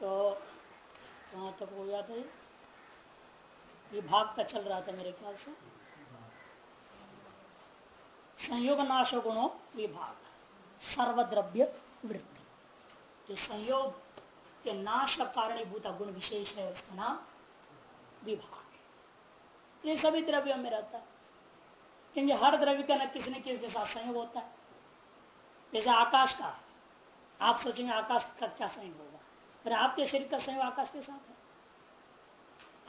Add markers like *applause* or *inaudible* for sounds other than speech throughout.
तो कहाँ तक हो गया था विभाग का चल रहा था मेरे ख्याल से। संयोग नाश गुणों विभाग सर्वद्रव्य वृत्ति। जो संयोग के नाश का कारणीभूत गुण विशेष है, उसका नाम विभाग ये सभी द्रव्यों में रहता है। क्योंकि हर द्रव्य का न किसी न किसी के साथ संयोग होता है। जैसे आकाश का, आप सोचेंगे आकाश का क्या संयोग होगा? फिर आपके शरीर का संयोग आकाश के साथ है।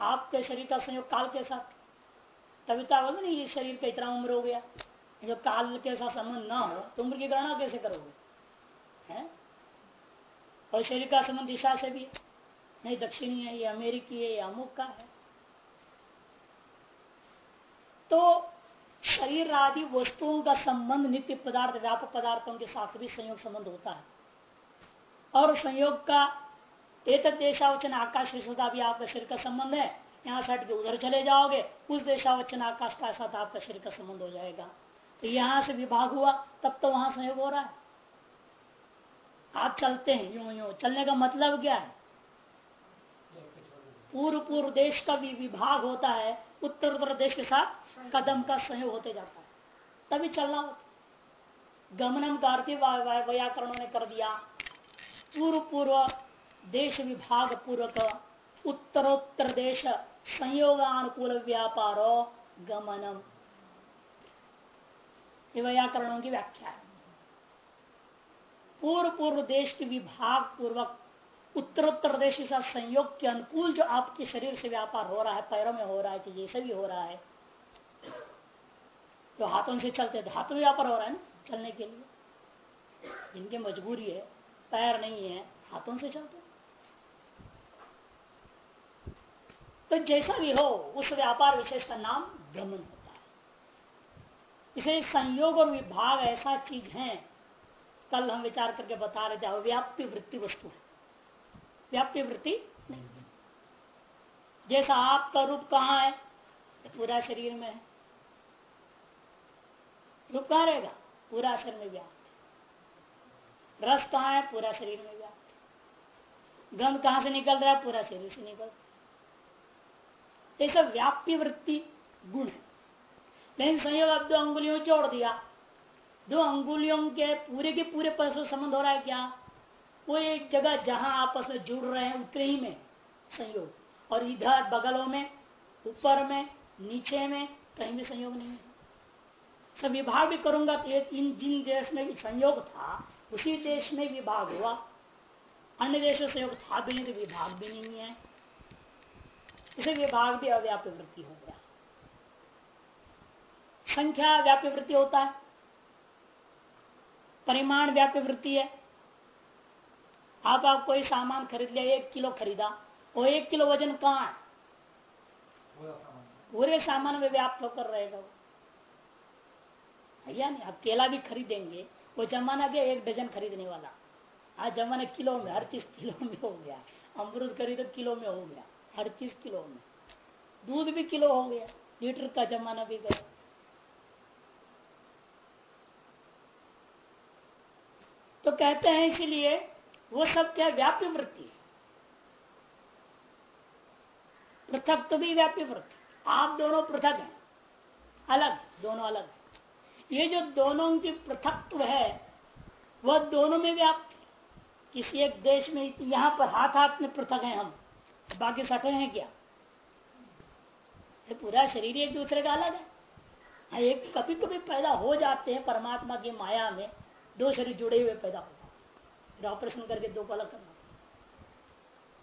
आपके शरीर का संयोग काल के साथ। तभी तो बोलते नहीं ये शरीर का इतना उम्र हो गया। जो काल के साथ संबंध ना हो तो उम्र की गणना कैसे करोगे? है? और शरीर का संबंध दिशा से भी है। नहीं, दक्षिणी है, ये अमेरिकी है, ये अमुक का है। तो शरीर आदि वस्तुओं का संबंध, नित्य पदार्थ, व्यापक पदार्थों के साथ भी संयोग संबंध होता है। और संयोग का एक देशावचन आकाश का भी आपका शरीर का संबंध है। यहाँ से हट के उधर चले जाओगे, उस देशावचन आकाश का साथ आपका शरीर का संबंध हो जाएगा। तो यहाँ से विभाग हुआ, तब तो वहाँ संयोग हो रहा है। आप चलते हैं, यूँ यूँ। चलने का मतलब क्या है? पूर्व पूर्व देश का भी विभाग होता है उत्तर उत्तर देश के साथ कदम का संयोग होते जाता है। तभी चलना होता गमनम का अर्थ व्याकरणों ने कर दिया। पूर्व पूर्व देश विभाग पूर्वक उत्तरोत्तर देश संयोगानुकूल व्यापारो गमनम व्याकरणों की व्याख्या है। पूर्व पूर्व देश के विभाग पूर्वक उत्तरोत्तर देश के साथ संयोग के अनुकूल जो आपके शरीर से व्यापार हो रहा है, पैरों में हो रहा है कि जैसे भी हो रहा है तो हाथों से चलते तो हाथों व्यापार हो रहा है ना, चलने के लिए। जिनकी मजबूरी है, पैर नहीं है, हाथों से चलते तो जैसा भी हो, उस व्यापार विशेष का नाम भ्रमण होता है। इसे संयोग और विभाग ऐसा चीज़ है। कल हम विचार करके बता रहे थे व्याप्ति वृत्ति वस्तु है। व्याप्ति वृत्ति नहीं जैसा आपका रूप कहाँ है पूरा शरीर में है। रूप कहाँ रहेगा? पूरा शरीर में व्याप्त रस कहाँ है? पूरा शरीर में व्याप्त गंध कहाँ से निकल रहा है? पूरा शरीर से निकल ऐसा व्याप्य वृत्ति गुण है। लेकिन संयोग अब दो अंगुलियों जोड़ दिया। दो अंगुलियों के पूरे के पूरे परस्पर संबंध हो रहा है क्या? वो एक जगह जहाँ आपस में जुड़ रहे हैं उतने ही में संयोग। और इधर बगलों में, ऊपर में, नीचे में कहीं भी संयोग नहीं है। सब विभाग भी करूँगा तो इन जिन देश में संयोग था, उसी देश में विभाग हुआ। अन्य देश में संयोग था भी नहीं तो विभाग भी नहीं है। इसे विभाग भी अव्याप्य वृत्ति हो गया। संख्या व्याप्य वृत्ति होता है। परिमाण व्याप्य वृत्ति है। आप आप कोई सामान खरीद लिया, एक किलो खरीदा, वो एक किलो वज़न कहाँ है पूरे सामान में व्याप्त होकर रहेगा वो। या नहीं आप केला भी खरीदेंगे, वो जमाना गया एक डजन खरीदने वाला। आज जमाना किलो में चीज़ किलो में हो गया। अमरूद खरीदो, किलो में हो गया। चीज़ किलो में। दूध भी किलो हो गया, लीटर का जमाना भी गया। तो कहते हैं इसलिए वो सब क्या व्याप्य वृत्ति है? पृथक तो भी व्याप्य वृत्ति आप दोनों पृथक हैं। अलग, दोनों अलग ये जो दोनों की पृथकत्व है, वह दोनों में व्याप्त किसी एक देश में, यहाँ पर हाथ हाथ में पृथक है हम। बाकी सटे हैं क्या? पूरा शरीर एक दूसरे का अलग है। हाँ, एक कभी कभी पैदा हो जाते हैं परमात्मा की माया में दो शरीर जुड़े हुए पैदा होता फिर ऑपरेशन करके दो को अलग करना।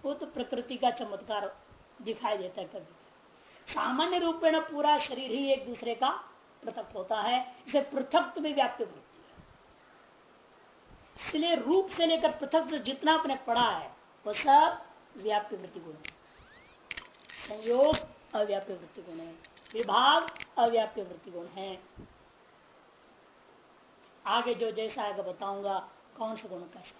वो तो प्रकृति का चमत्कार दिखाई देता है कभी। सामान्य रूप में ना पूरा शरीर ही एक दूसरे का पृथक होता है इसे पृथक में व्याप्त वृत्ति है। इसलिए रूप से लेकर पृथक जितना आपने पढ़ा है वो सब व्याप्य वृत्ति गुण। संयोग अव्याप्य वृत्ति गुण है। विभाग अव्याप्य वृत्ति गुण है। आगे जो जैसा आगे बताऊँगा, कौन सा गुण कैसा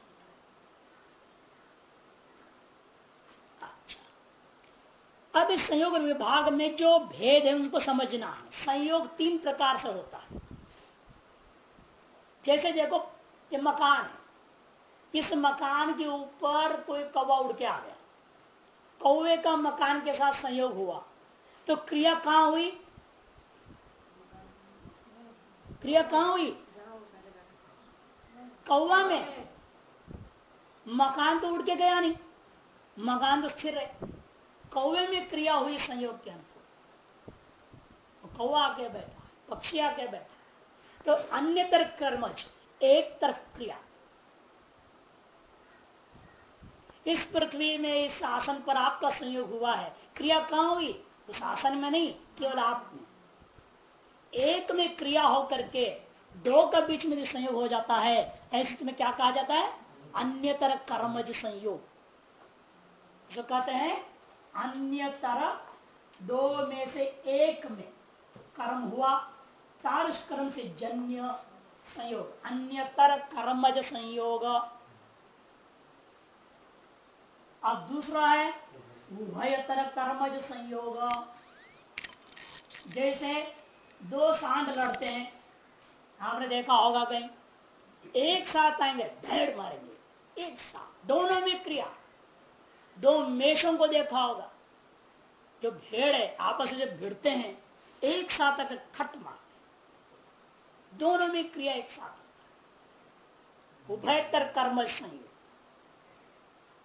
अब इस संयोग विभाग में जो भेद है, उनको समझना है। संयोग तीन प्रकार से होता है। जैसे देखो, ये मकान है। इस मकान के ऊपर कोई कौवा उड़ के आ गया। कौवे का मकान के साथ संयोग हुआ। तो क्रिया कहाँ हुई? क्रिया कहाँ हुई? कौवा में। मकान तो उड़ के गया नहीं। मकान तो स्थिर है। कौवे में क्रिया हुई संयोग के अनुकूल। कौवा आके बैठा, पक्षी आके बैठा। तो अन्य तरफ़ कर्मज एक तरफ़ क्रिया। इस पृथ्वी में इस आसन पर आपका संयोग हुआ है। क्रिया कहाँ हुई? उस आसन में नहीं, केवल आप में। एक में क्रिया हो करके दो का बीच में संयोग हो जाता है, ऐसे में क्या कहा जाता है? अन्यतर कर्मज संयोग। जो कहते हैं, अन्यतर दो में से एक में कर्म हुआ तारस कर्म से जन्य संयोग। अन्यतर कर्मज संयोग। अब दूसरा है उभयतर कर्मज संयोग। जैसे दो सांड लड़ते हैं, आपने देखा होगा कहीं, एक साथ आएँगे, भेड़ मारेंगे, एक साथ, दोनों में क्रिया। दो मेषों को देखा होगा, जो भेड़ है, आपस में जब भिड़ते हैं, एक साथ अगर खट मारते दोनों में क्रिया एक साथ उभयतर कर्म संयोग।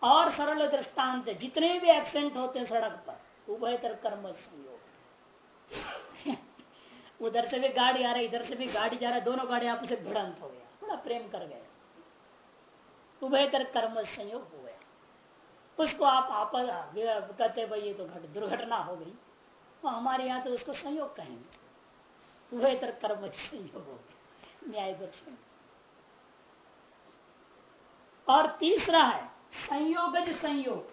और सरल दृष्टांत, जितने भी एक्सीडेंट होते हैं सड़क पर उभयतर कर्म संयोग। *laughs* उधर से भी गाड़ी आ रही, इधर से भी गाड़ी जा रहा है दोनों गाड़ी आपस भिड़ंत हो गया बड़ा प्रेम कर गया उभयतर कर्म संयोग हो गया। उसको आप आपस कहते भाई ये तो दुर्घटना हो गई। तो हमारे यहाँ तो उसको संयोग कहेंगे। उभयतर कर्म संयोग हो गया, न्याय दर्शन और तीसरा है संयोगज संयोग।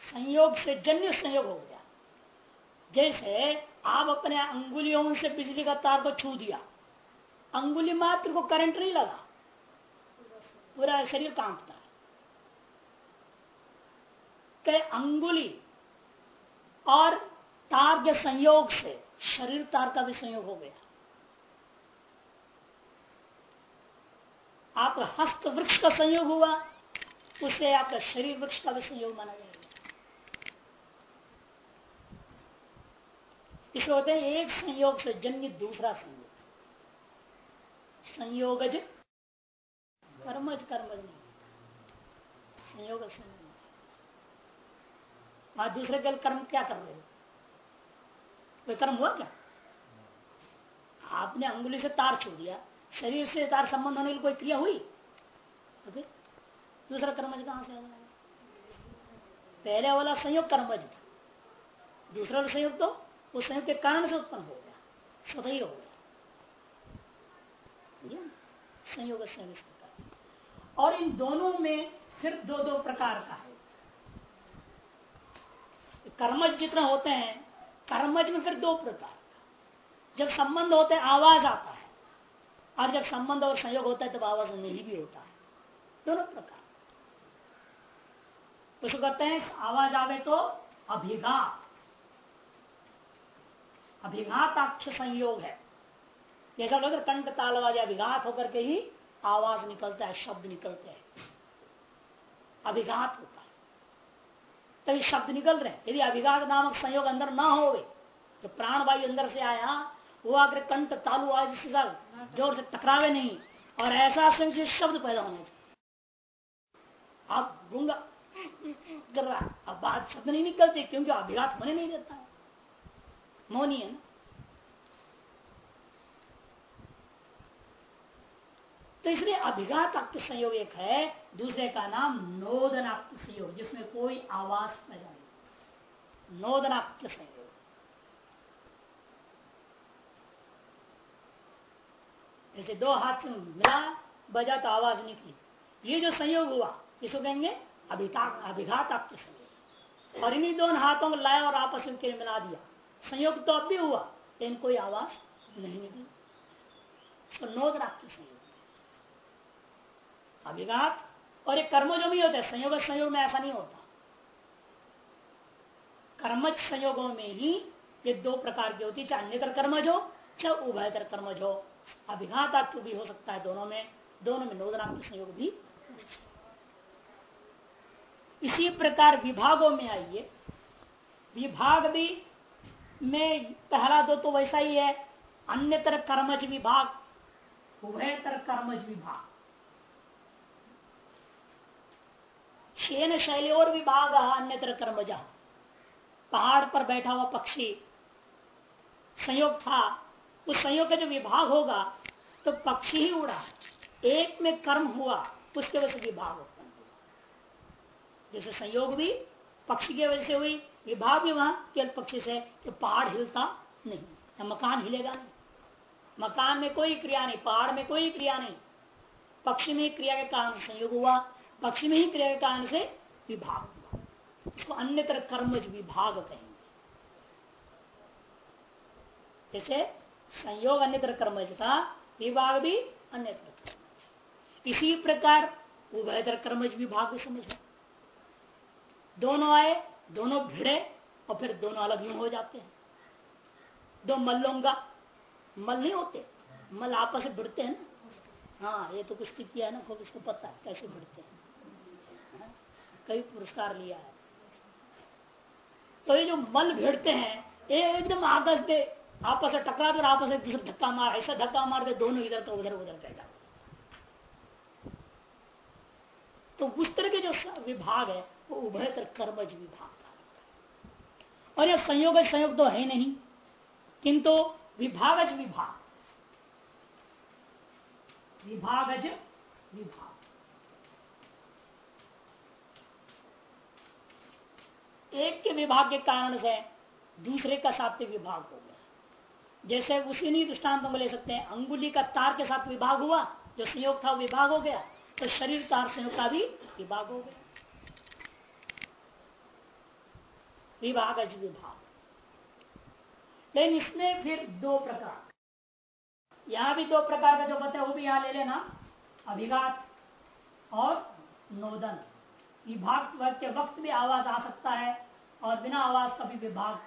संयोग से जन्य संयोग हो गया। जैसे आप अपने अंगुलियों से बिजली का तार को छू दिया, अंगुली मात्र को करंट नहीं लगा, पूरा शरीर कांपता है। के अंगुली और तार के संयोग से शरीर तार का भी संयोग हो गया। आपका हस्त वृक्ष का संयोग हुआ, उससे आपका शरीर वृक्ष का भी संयोग माना जाएगा। इसको होते हैं, एक संयोग से जन्य दूसरा संयोग। संयोगज कर्मज कर्मज नहीं। संयोग संयोग आज दूसरे कल कर्म क्या कर रहे हो? कोई कर्म हुआ क्या? आपने अंगुली से तार छू दिया शरीर से तार संबंध होने की कोई क्रिया हुई? तो दूसरा कर्मज कहाँ से पहले वाला संयोग कर्मज था। दूसरा वाला संयोग तो उस संयोग के कारण से उत्पन्न हो गया। स्वतः ही गया। संयोग और इन दोनों में फिर दो दो प्रकार का है। कर्मज जितना होते हैं, कर्मज में फिर दो प्रकार का। जब संबंध होते हैं, आवाज़ आता और जब संबंध और संयोग होता है, तब आवाज़ नहीं भी होता है। दोनों प्रकार। उसको कहते हैं, आवाज़ आवे तो अभिघात। अभिघाताक्ष संयोग है। जैसा लोग कंठ तालवाज अभिघात होकर के ही आवाज़ निकलता है, शब्द निकलते हैं। अभिघात होता है। तभी शब्द निकल रहे हैं। यदि अभिघात नामक संयोग अंदर ना हो तो प्राण वायु अंदर से आया, वो आकर कंठ, तालु आज ज़ोर से टकरावे नहीं। और ऐसा संख्य शब्द पैदा होना चाहिए आप गुंगा। कर रहा अब बात शब्द नहीं निकलते, क्योंकि अभिघात होने नहीं देता है। मौनी है तो इसलिए अभिघात संयोग एक है, दूसरे का नाम नोदनाक्त संयोग, जिसमें कोई आवाज़ पैदा नहीं नोदनाक्त संयोग। जैसे दो हाथ मिला, बजा तो आवाज़ निकली। ये जो संयोग हुआ इसको कहेंगे? अभिघात आपके संयोग। और इन्हीं दोनों हाथों को लाया और आपस में मिला दिया। संयोग तो अब भी हुआ, लेकिन कोई आवाज़ नहीं निकली। तो नोद राख संयोग। अभिघात, और एक कर्म जो भी होता है, संयोग संयोग में ऐसा नहीं होता। कर्मज संयोगों में ही ये दो प्रकार की होती है, चाहे अन्यतर कर्मज हो, चाहे उभयतर कर्मज हो। अभिघाता भी हो सकता है दोनों में दोनों में नोदनाम संयोग भी। इसी प्रकार विभागों में आइए। विभाग भी में पहला दो तो वैसा ही है। अन्यतर कर्मज विभाग, उभयतर कर्मज विभाग। शेन शैली और विभाग, अन्यत्र कर्मजा। पहाड़ पर बैठा हुआ पक्षी, संयोग था। उस संयोग का जो विभाग होगा तो पक्षी ही उड़ा। एक में कर्म हुआ, उसके वजह से विभाग उत्पन्न हुआ। जैसे संयोग भी पक्षी की वजह से हुई, विभाग भी वहाँ केवल पक्षी से कि पहाड़ हिलता नहीं। या मकान हिलेगा नहीं। मकान में कोई क्रिया नहीं, पहाड़ में कोई क्रिया नहीं। पक्षी में क्रिया के कारण संयोग हुआ, पक्षी में ही क्रिया के कारण से विभाग हुआ। अन्य तरह कर्मज विभाग कहेंगे। जैसे संयोग अन्यत्र कर्मज था विभाग भी अन्यत्र इसी प्रकार उभयतर कर्मज विभाग समझो। दोनों आए, दोनों भिड़े और फिर दोनों अलग यूँ हो जाते हैं। दो मल्लों का मल नहीं होते मल आपस में भिड़ते हैं ना। हाँ ये तो कुछ किया है ना खूब इसको पता है कैसे भिड़ते हैं। हाँ? कई पुरस्कार लिया है। तो ये जो मल भिड़ते हैं, ये एकदम में आपस में टकरा कर आपस में धक्का मार, ऐसा धक्का मार के दोनों इधर तो उधर उधर जाते तो उस तरह के जो विभाग है, वो उभयतर कर्मज विभाग और यह संयोग संयोग तो है नहीं, किंतु विभागज विभाग। विभागज विभाग। एक के विभाग के कारण से दूसरे का साथ विभाग हो गया। जैसे उसी नहीं दृष्टांत हम ले सकते हैं। अंगुली का तार के साथ विभाग हुआ, जो संयोग था विभाग हो गया तो शरीर तार संयोग का भी विभाग हो गया। विभाग विभाग। लेकिन इसमें फिर दो प्रकार। यहाँ भी दो प्रकार का जो पता है, वो भी यहाँ ले लेना। अभिघात और नोदन। विभाग के वक्त भी आवाज़ आ सकता है और बिना आवाज़ का भी विभाग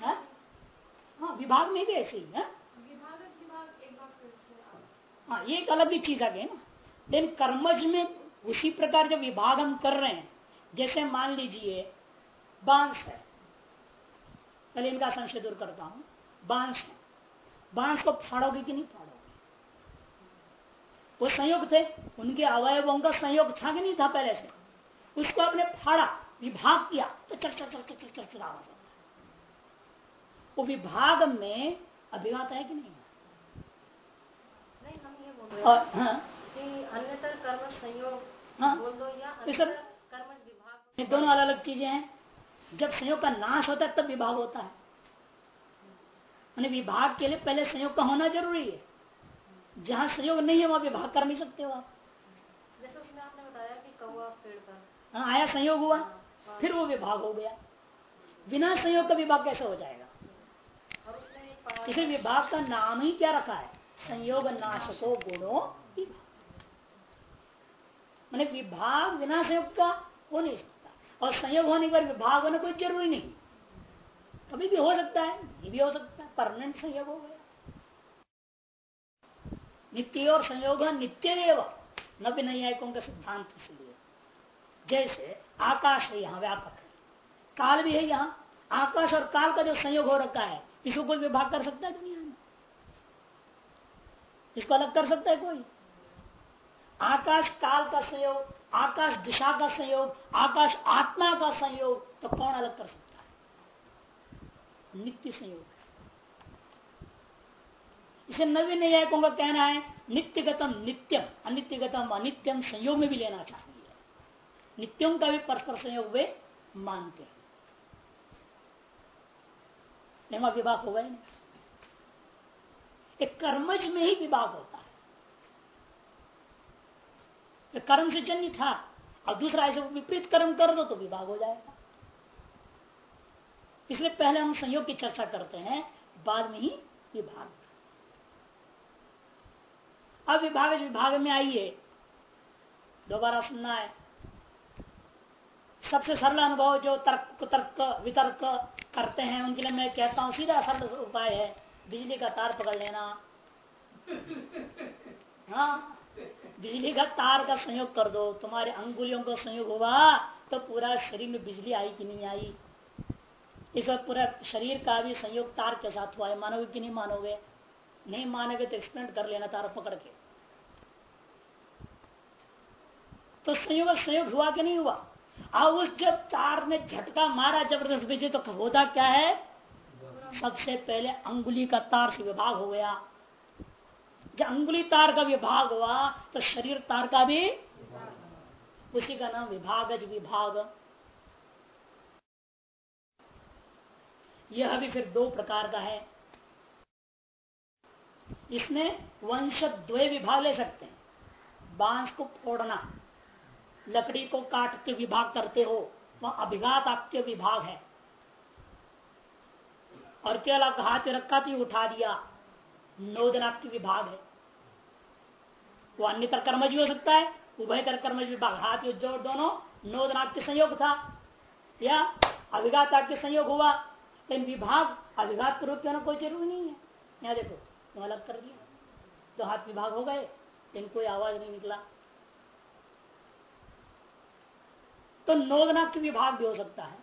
हाँ? हाँ विभाग में भी ऐसे ही है। हाँ ये एक अलग ही चीज़ आ गई ना। लेकिन कर्मज में उसी प्रकार जब विभाग हम कर रहे हैं जैसे मान लीजिए बाँस है। पहले इनका संशय दूर करता हूँ। बाँस है। बाँस को फाड़ोगे कि नहीं फाड़ोगे? वो संयोग थे। उनके अवयवों का संयोग था कि नहीं था पहले से? उसको आपने फाड़ा विभाग किया तो चल चल चल चल चल चल चल आवाज़ वो विभाग में अभिघात है कि नहीं? नहीं हम ये बोल रहे हाँ, हैं। कि अन्यतर कर्म संयोग हाँ। बोल दो या कर्म विभाग। ये दोनों अलग अलग चीज़ें हैं। जब संयोग का नाश होता है तब विभाग होता है। मैंने विभाग के लिए पहले संयोग का होना ज़रूरी है। जहाँ संयोग नहीं है वहाँ विभाग कर नहीं सकते हो आप। जैसे उसमें आपने बताया कि कौआ पेड़ पर। हाँ, आया संयोग हुआ हाँ, फिर वो विभाग हो गया। बिना संयोग का विभाग कैसे हो जाएगा? इसे विभाग का नाम ही क्या रखा है? संयोग नाशको गुणों विभाग मैंने विभाग बिना संयोग का हो नहीं सकता। और संयोग होने पर विभाग होना कोई ज़रूरी नहीं। कभी भी हो सकता है, नहीं भी हो सकता है परमानेंट संयोग हो गया। नित्य और संयोग नित्य एवं न का सिद्धांत इसलिए जैसे आकाश है, यहाँ व्यापक है। काल भी है यहाँ। आकाश और काल का जो संयोग हो रखा है इसको कोई विभाग कर सकता है दुनिया में? इसको अलग कर सकता है कोई? आकाश काल का संयोग, आकाश दिशा का संयोग, आकाश आत्मा का संयोग तो कौन अलग कर सकता है? नित्य संयोग इसे नवीन न्यायिकों का कहना है, नित्यगतम नित्यम, अनित्यगतम अनित्यम संयोग में भी लेना चाहिए नित्यों का भी परस्पर संयोग वे मानते हैं। नहीं विभाग होगा ही नहीं। एक कर्मज में ही विभाग होता है। कर्म से जन्य था, और दूसरा ऐसे विपरीत कर्म कर दो तो विभाग हो जाएगा। इसलिए पहले हम संयोग की चर्चा करते हैं, बाद में ही विभाग। अब विभाग विभाग में आइए। दोबारा सुनना है। सबसे सरल अनुभव जो तर्क तर्क, वितर्क करते हैं, उनके लिए मैं कहता हूँ, सीधा सरल उपाय है, बिजली का तार पकड़ लेना। हाँ बिजली का तार का संयोग कर दो, तुम्हारे अंगुलियों का संयोग हुआ तो पूरा शरीर में बिजली आई कि नहीं आई? इस वक्त पूरा शरीर का भी संयोग तार के साथ हुआ है, मानोगे कि नहीं मानोगे? नहीं मानोगे तो एक्सपेरिमेंट कर लेना तार पकड़ के। तो संयोग संयोग हुआ कि नहीं हुआ? अब उस जब तार में झटका मारा ज़बरदस्त पीछे तो होता क्या है? सबसे पहले अंगुली का तार से विभाग हो गया। जब अंगुली तार का विभाग हुआ तो शरीर तार का भी उसी का नाम विभागज विभाग। यह भी फिर दो प्रकार का है। इसमें वंश द्वय विभाग ले सकते हैं। बाँस को फोड़ना। लकड़ी को काट के विभाग करते हो, वह अभिघात आपके विभाग है। और केवल आपका हाथ रखा तो उठा दिया नोदनाक्ति विभाग है। वो अन्य कर्मज भी हो सकता है, उभय तर कर्मज विभाग। हाथ जोड़ दोनों नोदनाक के संयोग था, या अभिघात आपके संयोग हुआ, लेकिन विभाग अभिघात के रूप के कोई ज़रूरी नहीं है। यहाँ देखो अलग कर दिया। तो हाथ विभाग हो गए, लेकिन कोई आवाज़ नहीं निकला। तो नोदनाक्ष विभाग भी हो सकता है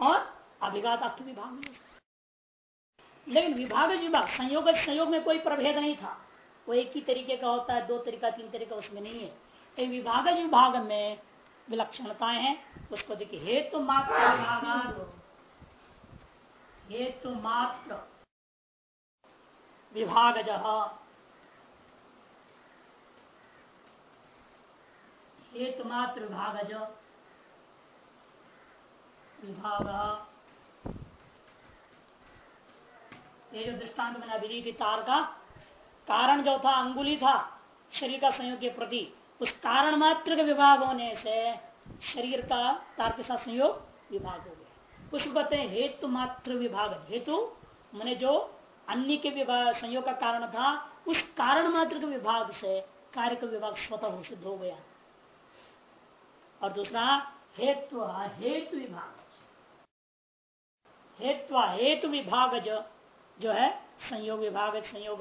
और अभिघाताक्ष विभाग भी हो सकता है। लेकिन विभाग विभाग संयोग संयोग में कोई प्रभेद नहीं था। वो एक ही तरीके का होता है, दो तरीका, तीन तरीका उसमें नहीं है। विभाग विभाग में विलक्षणताएँ हैं, उसको देखिए, हेतु मात्र विभाग हेतु मात्र विभाग हेतु मात्र विभाग विभाग। ये जो दृष्टांत मैंने अभी दी थी तार का कारण जो था, अंगुली था, शरीर का संयोग के प्रति, उस कारण मात्र के विभाग होने से शरीर का तार के साथ संयोग विभाग हो गया। उसको कहते हैं हेतु मात्र विभाग, हेतु मैंने जो अन्य के विभाग, संयोग का कारण था, उस कारण मात्र के विभाग से कार्य का विभाग स्वतः सिद्ध हो गया। और दूसरा, हेतु हेतु विभाग। हेतु हेतु विभाग जो, जो है संयोग विभाग संयोग।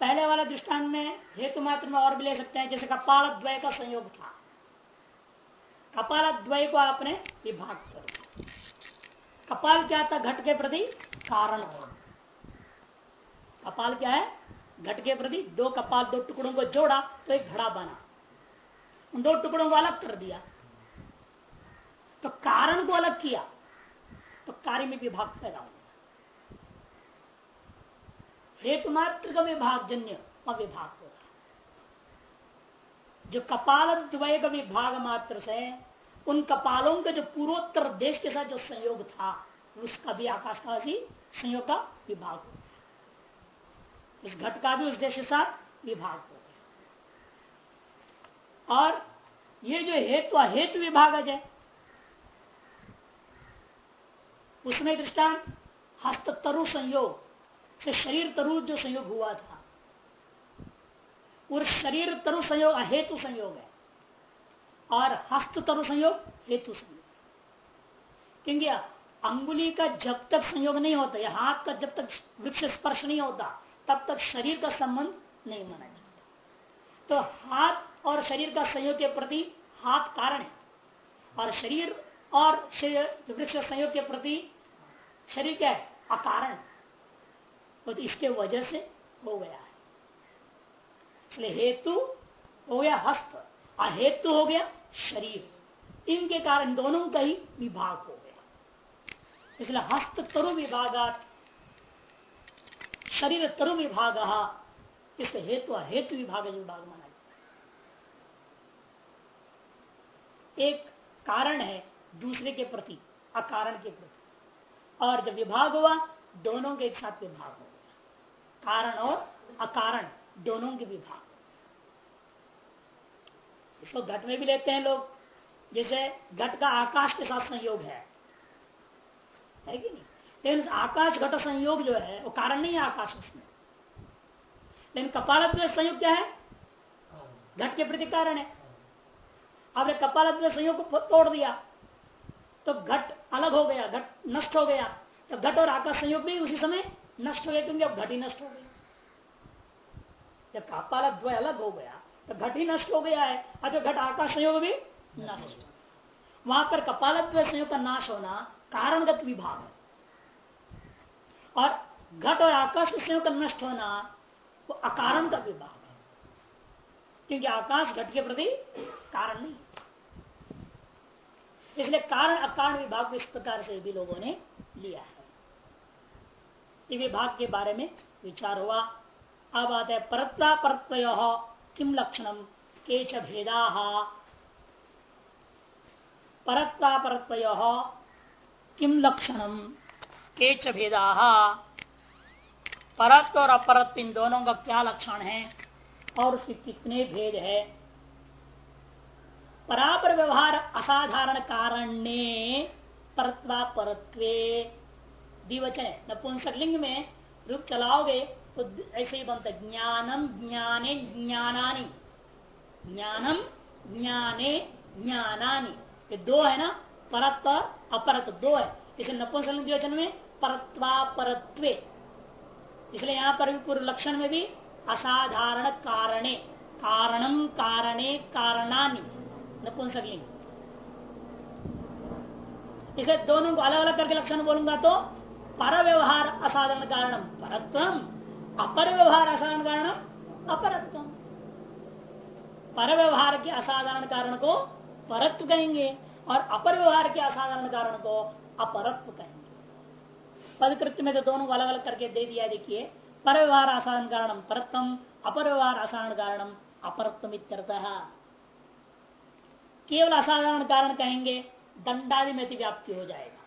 पहले वाला दृष्टांत में हेतु मात्र में और भी ले सकते हैं जैसे कपाल द्वय का संयोग था। कपाल द्वय को आपने विभाग कर कपाल क्या था? घट के प्रति कारण कपाल क्या है? घट के प्रति दो कपाल दो टुकड़ों को जोड़ा तो एक घड़ा बना। उन दो टुकड़ों को अलग कर दिया। तो कारण को अलग किया तो कार्य में विभाग पैदा हो हेतु मात्र का विभाग, जन्य विभाग हो रहा जो कपाल द्वय का विभाग मात्र से, उन कपालों के जो पूर्वोत्तर देश के साथ जो संयोग था, उसका भी आकाश का भी संयोग का विभाग हो गया। उस घट का भी उस देश के साथ विभाग हो गया। और ये जो हेतु हेतु विभाग है उसमें दृष्टान हस्त तरु संयोग, से शरीर तरु जो संयोग हुआ था। और शरीर तरु संयोग अहेतु संयोग है, और हस्त तरु संयोग हेतु संयोग क्योंकि अंगुली का जब तक संयोग नहीं होता, या हाथ का जब तक वृक्ष स्पर्श नहीं होता, तब तक शरीर का संबंध नहीं माना जाता तो हाथ और शरीर का संयोग के प्रति हाथ कारण है, और शरीर और वृक्ष संयोग के प्रति शरीर क्या अकारण तो इसके वजह से हो गया है। इसलिए हेतु हो गया हस्त, अहेतु हो गया शरीर। इनके कारण दोनों का ही विभाग हो गया। इसलिए हस्त तरु विभाग शरीर तरु विभाग, इस हेतु, अहेतु विभाग विभाग माना जाता है। एक कारण है दूसरे के प्रति अकारण के प्रति। और जब विभाग हुआ दोनों के एक साथ विभाग हो गया। कारण और अकारण दोनों के विभाग इसको घट में भी लेते हैं लोग। जैसे घट का आकाश के साथ संयोग है। है कि नहीं? लेकिन आकाश घट संयोग जो है वो कारण नहीं है आकाश उसमें। लेकिन कपाल संयोग क्या है? घट के प्रति कारण है। आपने कपाल संयोग को तोड़ दिया। तो घट अलग हो गया, घट नष्ट हो गया। तो घट और आकाश संयोग भी उसी समय नष्ट हो गया क्योंकि अब घट ही नष्ट हो गई जब कापाल द्वय अलग हो गया तो घट ही नष्ट हो गया है। अब घट आकाश संयोग भी नष्ट वहाँ पर कपाल संयोग का नाश होना कारणगत विभाग है। और घट और आकाश संयोग का नष्ट होना वो अकारण का विभाग है। क्योंकि आकाश घट के प्रति कारण नहीं इसलिए कारण अकारण विभाग इस प्रकार से भी लोगों ने लिया है। विभाग के बारे में विचार हुआ। अब आते हैं परत्वा परत्वय किम लक्षणम के च भेदा। परत्वा परत्वय किम लक्षणम के च भेदा। परत्व और अपरत्व इन दोनों का क्या लक्षण है? और उसके कितने भेद है? परापर व्यवहार असाधारण कारण परत्वा परत्वे। दिवचन है नपुंसक लिंग में रूप चलाओगे तो ऐसे ही बनता ज्ञानम ज्ञाने ज्ञानानी। ज्ञानम ज्ञाने ज्ञानानी। ये दो है ना, परत्व, अपरत्व, दो है। इसे नपुंसक दिवचन में परत्वा परत्वे। इसलिए यहाँ पर भी पूर्व लक्षण में भी असाधारण कारणे। कारणम कारणे कारणानी। नपुंसकलिंग इसे दोनों को अलग अलग करके लक्षण बोलूँगा तो पर व्यवहार असाधारण कारण परत्व अपर व्यवहार असाधारण कारण अपरत्व। पर व्यवहार के असाधारण कारण को परत्व कहेंगे और अपर व्यवहार के असाधारण कारण को अपरत्व कहेंगे। पदकृत्य में तो दोनों को अलग अलग करके दे दिया, देखिए। पर व्यवहार असाधारण कारण परत्म अपर व्यवहार असाधारण कारण अपरत्व केवल असाधारण कारण कहेंगे, दंडादि में व्याप्ति हो जाएगा।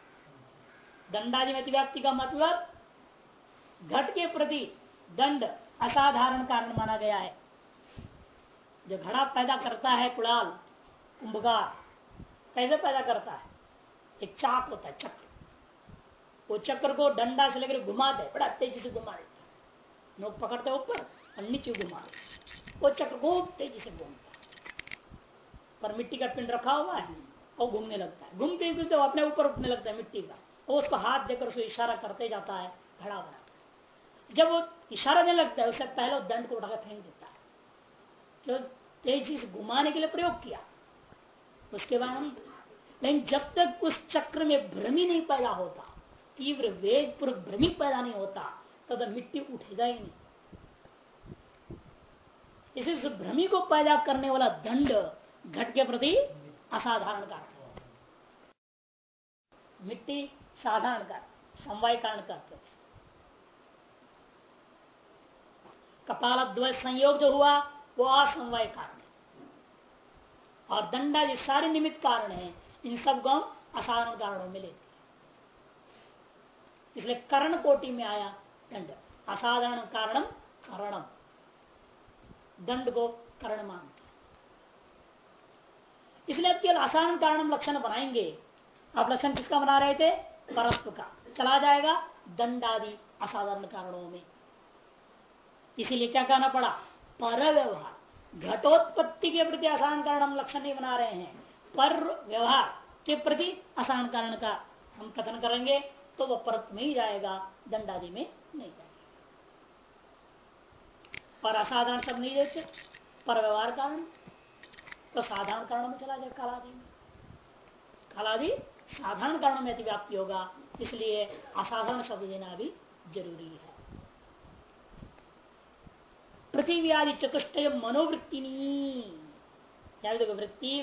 दंडादि में व्याप्ति का मतलब घट के प्रति दंड असाधारण कारण माना गया है। जो घड़ा पैदा करता है कुड़ाल कुंभकार कैसे पैदा करता है। एक चाक होता है, चक्र। वो चक्र को डंडा से लेकर घुमा दे, बड़ा तेज़ी से घुमा देता है। नोक पकड़ते ऊपर, और नीचे घुमा वो चक्र खूब तेज़ी से घूमता पर मिट्टी का पिंड रखा हुआ है और घूमने लगता है। घूमते ही तो अपने ऊपर उठने लगता है मिट्टी का। और उसको हाथ देकर उसको इशारा करते जाता है, घड़ा बना जब वो इशारा देने लगता है उससे पहले दंड को उठाकर फेंक देता है। जो तेज़ी से घुमाने के लिए प्रयोग किया। उसके बाद नहीं लेकिन जब तक उस चक्र में भ्रमी नहीं पैदा होता, तीव्र वेग पूर्व भ्रमी पैदा नहीं होता, तब तो मिट्टी उठेगा ही नहीं। इसे भ्रमी को पैदा करने वाला दंड घट के प्रति असाधारण कारण मिट्टी साधारण कारण समवाय कारण करते कपाल द्वय संयोग जो हुआ, वो असमवाय कारण है। और दंडा जो सारे निमित्त कारण है, इन सबको असाधारण कारणों में लेते इसलिए करण कोटि में आया दंड। असाधारण कारणम करणम। दंड को करण मानते इसलिए अब केवल असाधारण कारण लक्षण बनाएँगे। आप लक्षण किसका बना रहे थे? परस्प का। चला जाएगा दंडादि असाधारण कारणों में। इसीलिए क्या कहना पड़ा? पर व्यवहार घटोत्पत्ति के प्रति असाधारण कारण हम लक्षण नहीं बना रहे हैं। पर व्यवहार के प्रति असाधारण कारण का हम कथन करेंगे तो वह परत में ही जाएगा, दंडादि में नहीं जाएगा। पर असाधारण सब नहीं देते पर व्यवहार कारण। तो साधारण कारण में चला जाए कालादि में। कालादि साधारण कारण में अतिव्याप्ति होगा, इसलिए असाधारण शब्द देना भी ज़रूरी है। पृथ्वी आदि चतुष्ट मनोवृत्तिनी। क्या देखो वृत्ति,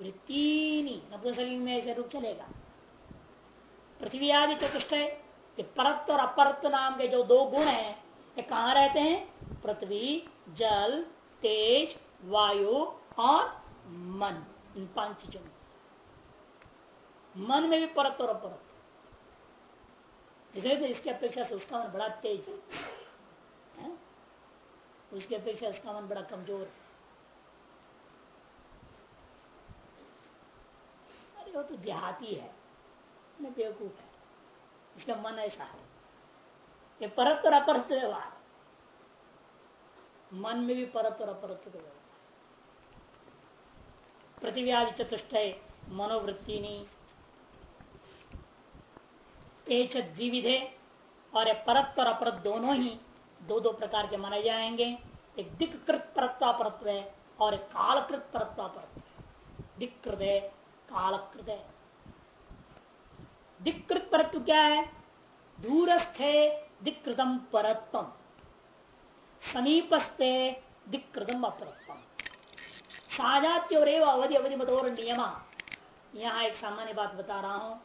वृत्तिनी नपुंसलिंग में ऐसे रूप चलेगा। पृथ्वी आदि चतुष्ट परत्व और अपरत्व नाम के जो दो गुण हैं कहा रहते हैं? पृथ्वी, जल, तेज वायु और मन इन पाँच चीज़ों में। मन में भी परत और अपरत्व तो इसकी अपेक्षा से उसका मन बड़ा तेज है, है? उसकी अपेक्षा उसका मन बड़ा कमज़ोर है। अरे वो तो देहाती है। बेवकूफ़ है। इसका मन ऐसा है। ये परत और अपरत व्यवहार। मन में भी परत और अपरत व्यवहार। आदि चतुष्ट मनोवृत्ति द्विविधे और परत्व और अपरत दोनों ही दो दो प्रकार के माने जाएँगे। एक दिक्कृत परत्वापरत्व है और एक कालकृत परत्वापरत्व दिक्कृत है, कालकृत है। दिक्कृत परत्व क्या है? दूरस्थे दिक्कृतम परत्वम। समीपस्थे दिक्कृतम अपरत्वम। साजात्य और अवधि अवधि मतोर नियम। यहाँ एक सामान्य बात बता रहा हूँ।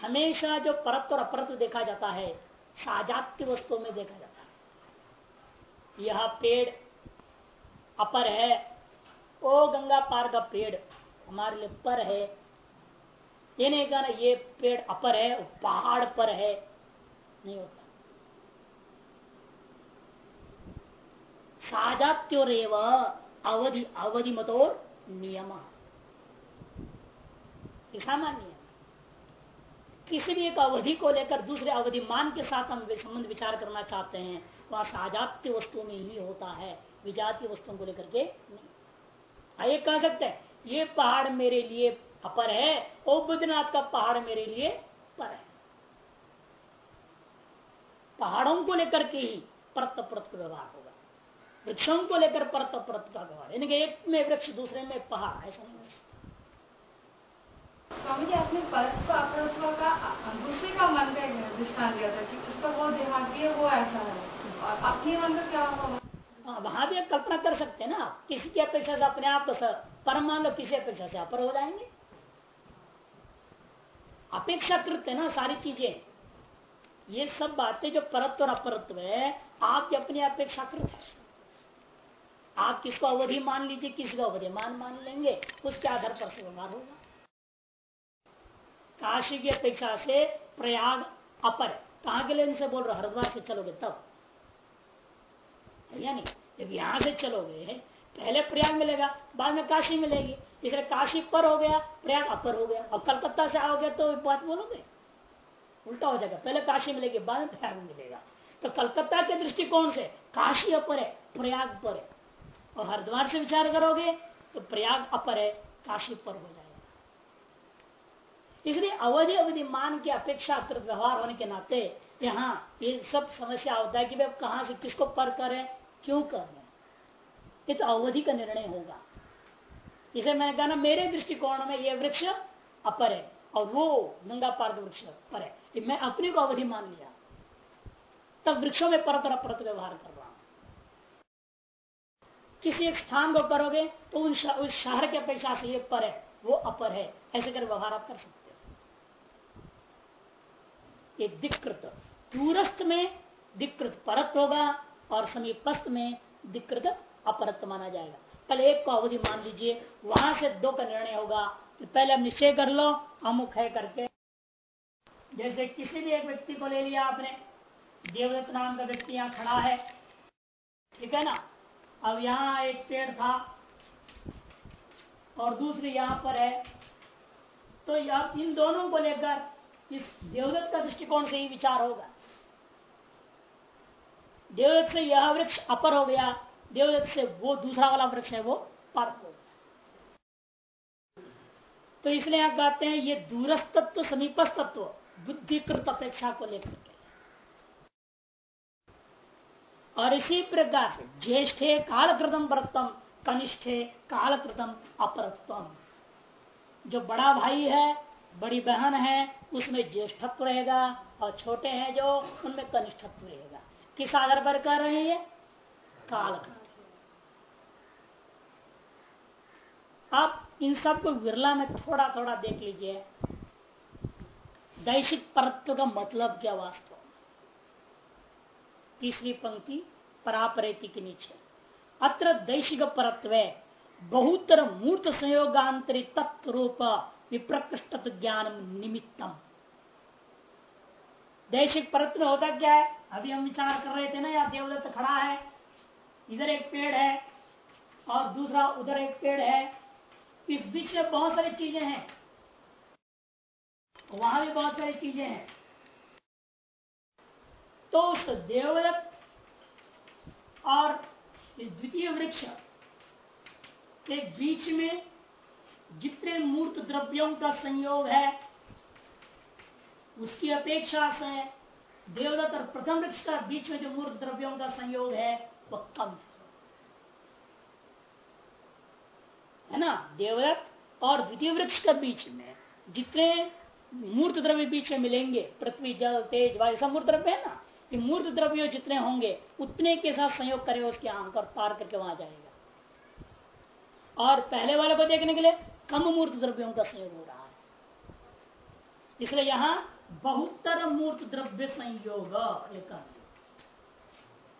हमेशा जो परत्व और अपरत्व देखा जाता है, साजात्य वस्तु में देखा जाता है। यह पेड़ अपर है। ओ गंगा पार का पेड़ हमारे लिए पर है। ये नहीं कहना ये पेड़ अपर है पहाड़ पर है। नहीं होता। साजात्योरेव अवधि अवधि मतोर नियम। सामान्य किसी भी एक अवधि को लेकर दूसरे अवधि मान के साथ हम संबंध विचार करना चाहते हैं। वह साजात्य वस्तुओं में ही होता है। विजातीय वस्तुओं को लेकर के नहीं। आइए कह सकते हैं, ये पहाड़ मेरे लिए अपर है और बुद्धनाथ का पहाड़ मेरे लिए पर है। पहाड़ों को लेकर के ही परत परत व्यवहार होगा। वृक्षों को लेकर परत परत का व्यवहार। यानी कि एक में वृक्ष दूसरे में पहाड़ ऐसा नहीं स्वामी जी आपने का दूसरे का मन का दृष्टान दिया था कि उसका वो देहाती है वो ऐसा है। और अपने मन का क्या होगा? वहाँ भी कल्पना कर सकते हैं ना किसी की अपेक्षा से अपने आप मान लो किसी अपेक्षा से अपर हो जाएँगे। अपेक्षाकृत है ना सारी चीज़ें। ये सब बातें जो परत्व और अपरत्व है आपकी अपनी अपेक्षा अपेक्षाकृत है। आप किसको अवधि मान लीजिए, किसी को अवधि मान मान लेंगे, उसके आधार पर से व्यवहार होगा। काशी की अपेक्षा से प्रयाग अपर कहा के लिए इनसे बोल रहे हरिद्वार से चलोगे तब। या नहीं? जब यहाँ से चलोगे, पहले प्रयाग मिलेगा, बाद में काशी मिलेगी। इसलिए काशी पर हो गया, प्रयाग अपर हो गया। और कलकत्ता से आओगे तो बात बोलोगे? उल्टा हो जाएगा। पहले काशी मिलेगी, बाद में प्रयाग मिलेगा। तो कलकत्ता के दृष्टिकोण से काशी अपर है, प्रयाग पर है। और हरिद्वार से विचार करोगे तो प्रयाग अपर है, काशी पर हो जाएगा। इसलिए अवधि अवधि मान के अपेक्षा व्यवहार होने के नाते, यहाँ ये सब समस्या होता है कि भाई कहा से किसको पर करें, क्यों करें ये तो अवधि का निर्णय होगा। इसे मैंने कहा ना, मेरे दृष्टिकोण में ये वृक्ष अपर है, और वो गंगा पार्क वृक्ष पर है। मैं अपने को अवधि मान लिया। तब वृक्षों में परत और अपरत व्यवहार कर रहा किसी एक स्थान को करोगे तो उन उस शहर के अपेक्षा से ये पर है, वो अपर है। ऐसे कर व्यवहार आप कर सकते हो। एक दिक्कृत, दूरस्थ में दिक्कृत परत होगा और समीपस्थ में दिक्कृत अपरत माना जाएगा। पहले एक को अवधि मान लीजिए, वहाँ से दो का निर्णय होगा तो पहले अब निश्चय कर लो अमुख है करके। जैसे किसी भी एक व्यक्ति को ले लिया आपने, देवदत्त नाम का व्यक्ति यहाँ खड़ा है, ठीक है ना? अब यहाँ एक पेड़ था और दूसरी यहाँ पर है। तो यह इन दोनों को लेकर इस देवदत्त का दृष्टिकोण से ही विचार होगा। देवदत्त से यह वृक्ष अपर हो गया, देवदत्त से वो दूसरा वाला वृक्ष है, वो पर हो गया। तो इसलिए आप कहते हैं ये दूरस्तत्व समीपस्तत्व बुद्धिकृत अपेक्षा को लेकर के और इसी प्रकार से ज्येष्ठे कालकृतम परतम कनिष्ठे कालकृतम अपरत्वम। जो बड़ा भाई है, बड़ी बहन है, उसमें ज्येष्ठत्व रहेगा और छोटे हैं जो, उनमें कनिष्ठत्व रहेगा। किस आधार पर कर रहे हैं कालकृत आप इन सबको विरला में थोड़ा थोड़ा देख लीजिए। दैशिक परत्व का मतलब क्या वास्तव? तीसरी पंक्ति, परापरेति के नीचे। अत्र दैशिक परत्व बहुतर मूर्त संयोगांतरित तत्व रूप विप्रकृष्ट ज्ञान निमित्तम। दैशिक परत्व होता क्या है? अभी हम विचार कर रहे थे ना या देवदत्त खड़ा है, इधर एक पेड़ है, और दूसरा उधर एक पेड़ है। इस बीच में बहुत सारी चीज़ें हैं, वहाँ भी बहुत सारी चीज़ें हैं। तो उस देवदत्त और द्वितीय वृक्ष के बीच में जितने मूर्त द्रव्यों का संयोग है, उसकी अपेक्षा से देवदत्त और प्रथम वृक्ष का बीच में जो मूर्त द्रव्यों का संयोग है वह कम है। है ना? देवदत्त और द्वितीय वृक्ष के बीच में जितने मूर्त द्रव्य बीच में मिलेंगे, पृथ्वी, जल, तेज, वायु, सब मूर्त द्रव्य है ना? कि मूर्त द्रव्य जितने होंगे, उतने के साथ संयोग करेगा उसके आंक और पार करके वहाँ जाएगा। और पहले वाले को देखने के लिए कम मूर्त द्रव्यों का संयोग हो रहा है। इसलिए यहाँ बहुतर मूर्त द्रव्य संयोग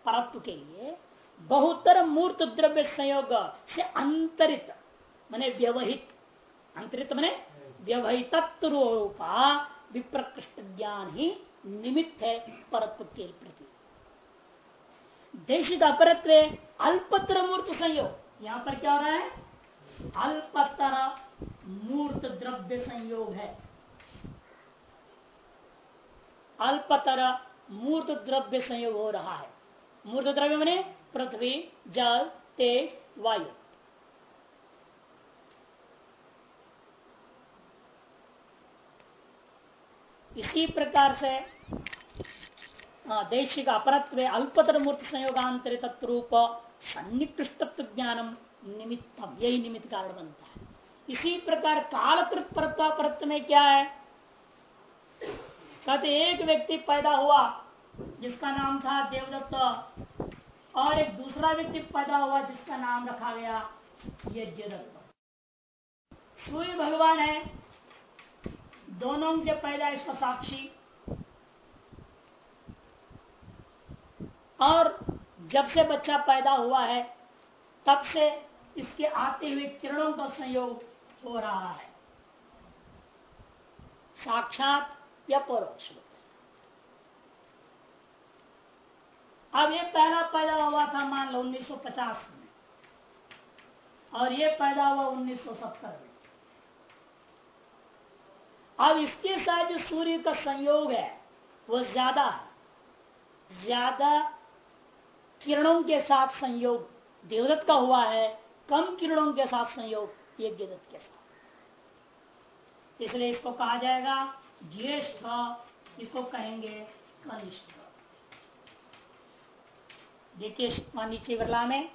परत्व के लिए बहुतर मूर्त द्रव्य संयोग से अंतरित, माने व्यवहित, अंतरित माने व्यवहित रूपा विप्रकृष्ट ज्ञान ही निमित्त है परत्व के प्रति। देशित अपरत्व अल्पतर मूर्त संयोग। यहाँ पर क्या हो रहा है? अल्पतर मूर्त द्रव्य संयोग है। अल्पतर मूर्त द्रव्य संयोग हो रहा है। मूर्त द्रव्य मैंने पृथ्वी, जल, तेज, वायु। इसी प्रकार से देशिक अपरत्व अल्पतर मूर्त संयोगांतरित रूप सन्निकृष्टत्व ज्ञानम निमित्तम यही निमित्त कारण बनता है। इसी प्रकार कालकृत परत्व में क्या है? कहते एक व्यक्ति पैदा हुआ, जिसका नाम था देवदत्त, और एक दूसरा व्यक्ति पैदा हुआ, जिसका नाम रखा गया यज्ञदत्त। सूर्य भगवान है दोनों के पैदाइश का साक्षी। और जब से बच्चा पैदा हुआ है, तब से इसके आते हुए किरणों का संयोग हो रहा है। साक्षात या परोक्ष अब ये पहला पैदा हुआ था, मान लो 1950 में। और ये पैदा हुआ 1970 में। अब इसके साथ जो सूर्य का संयोग है, वो ज़्यादा है। ज़्यादा किरणों के साथ संयोग, देवदत्त का हुआ है, कम किरणों के साथ संयोग, यज्ञदत्त के साथ। इसलिए इसको कहा जाएगा ज्येष्ठ, इसको कहेंगे कनिष्ठ। देखिए नीचे वर्ला में,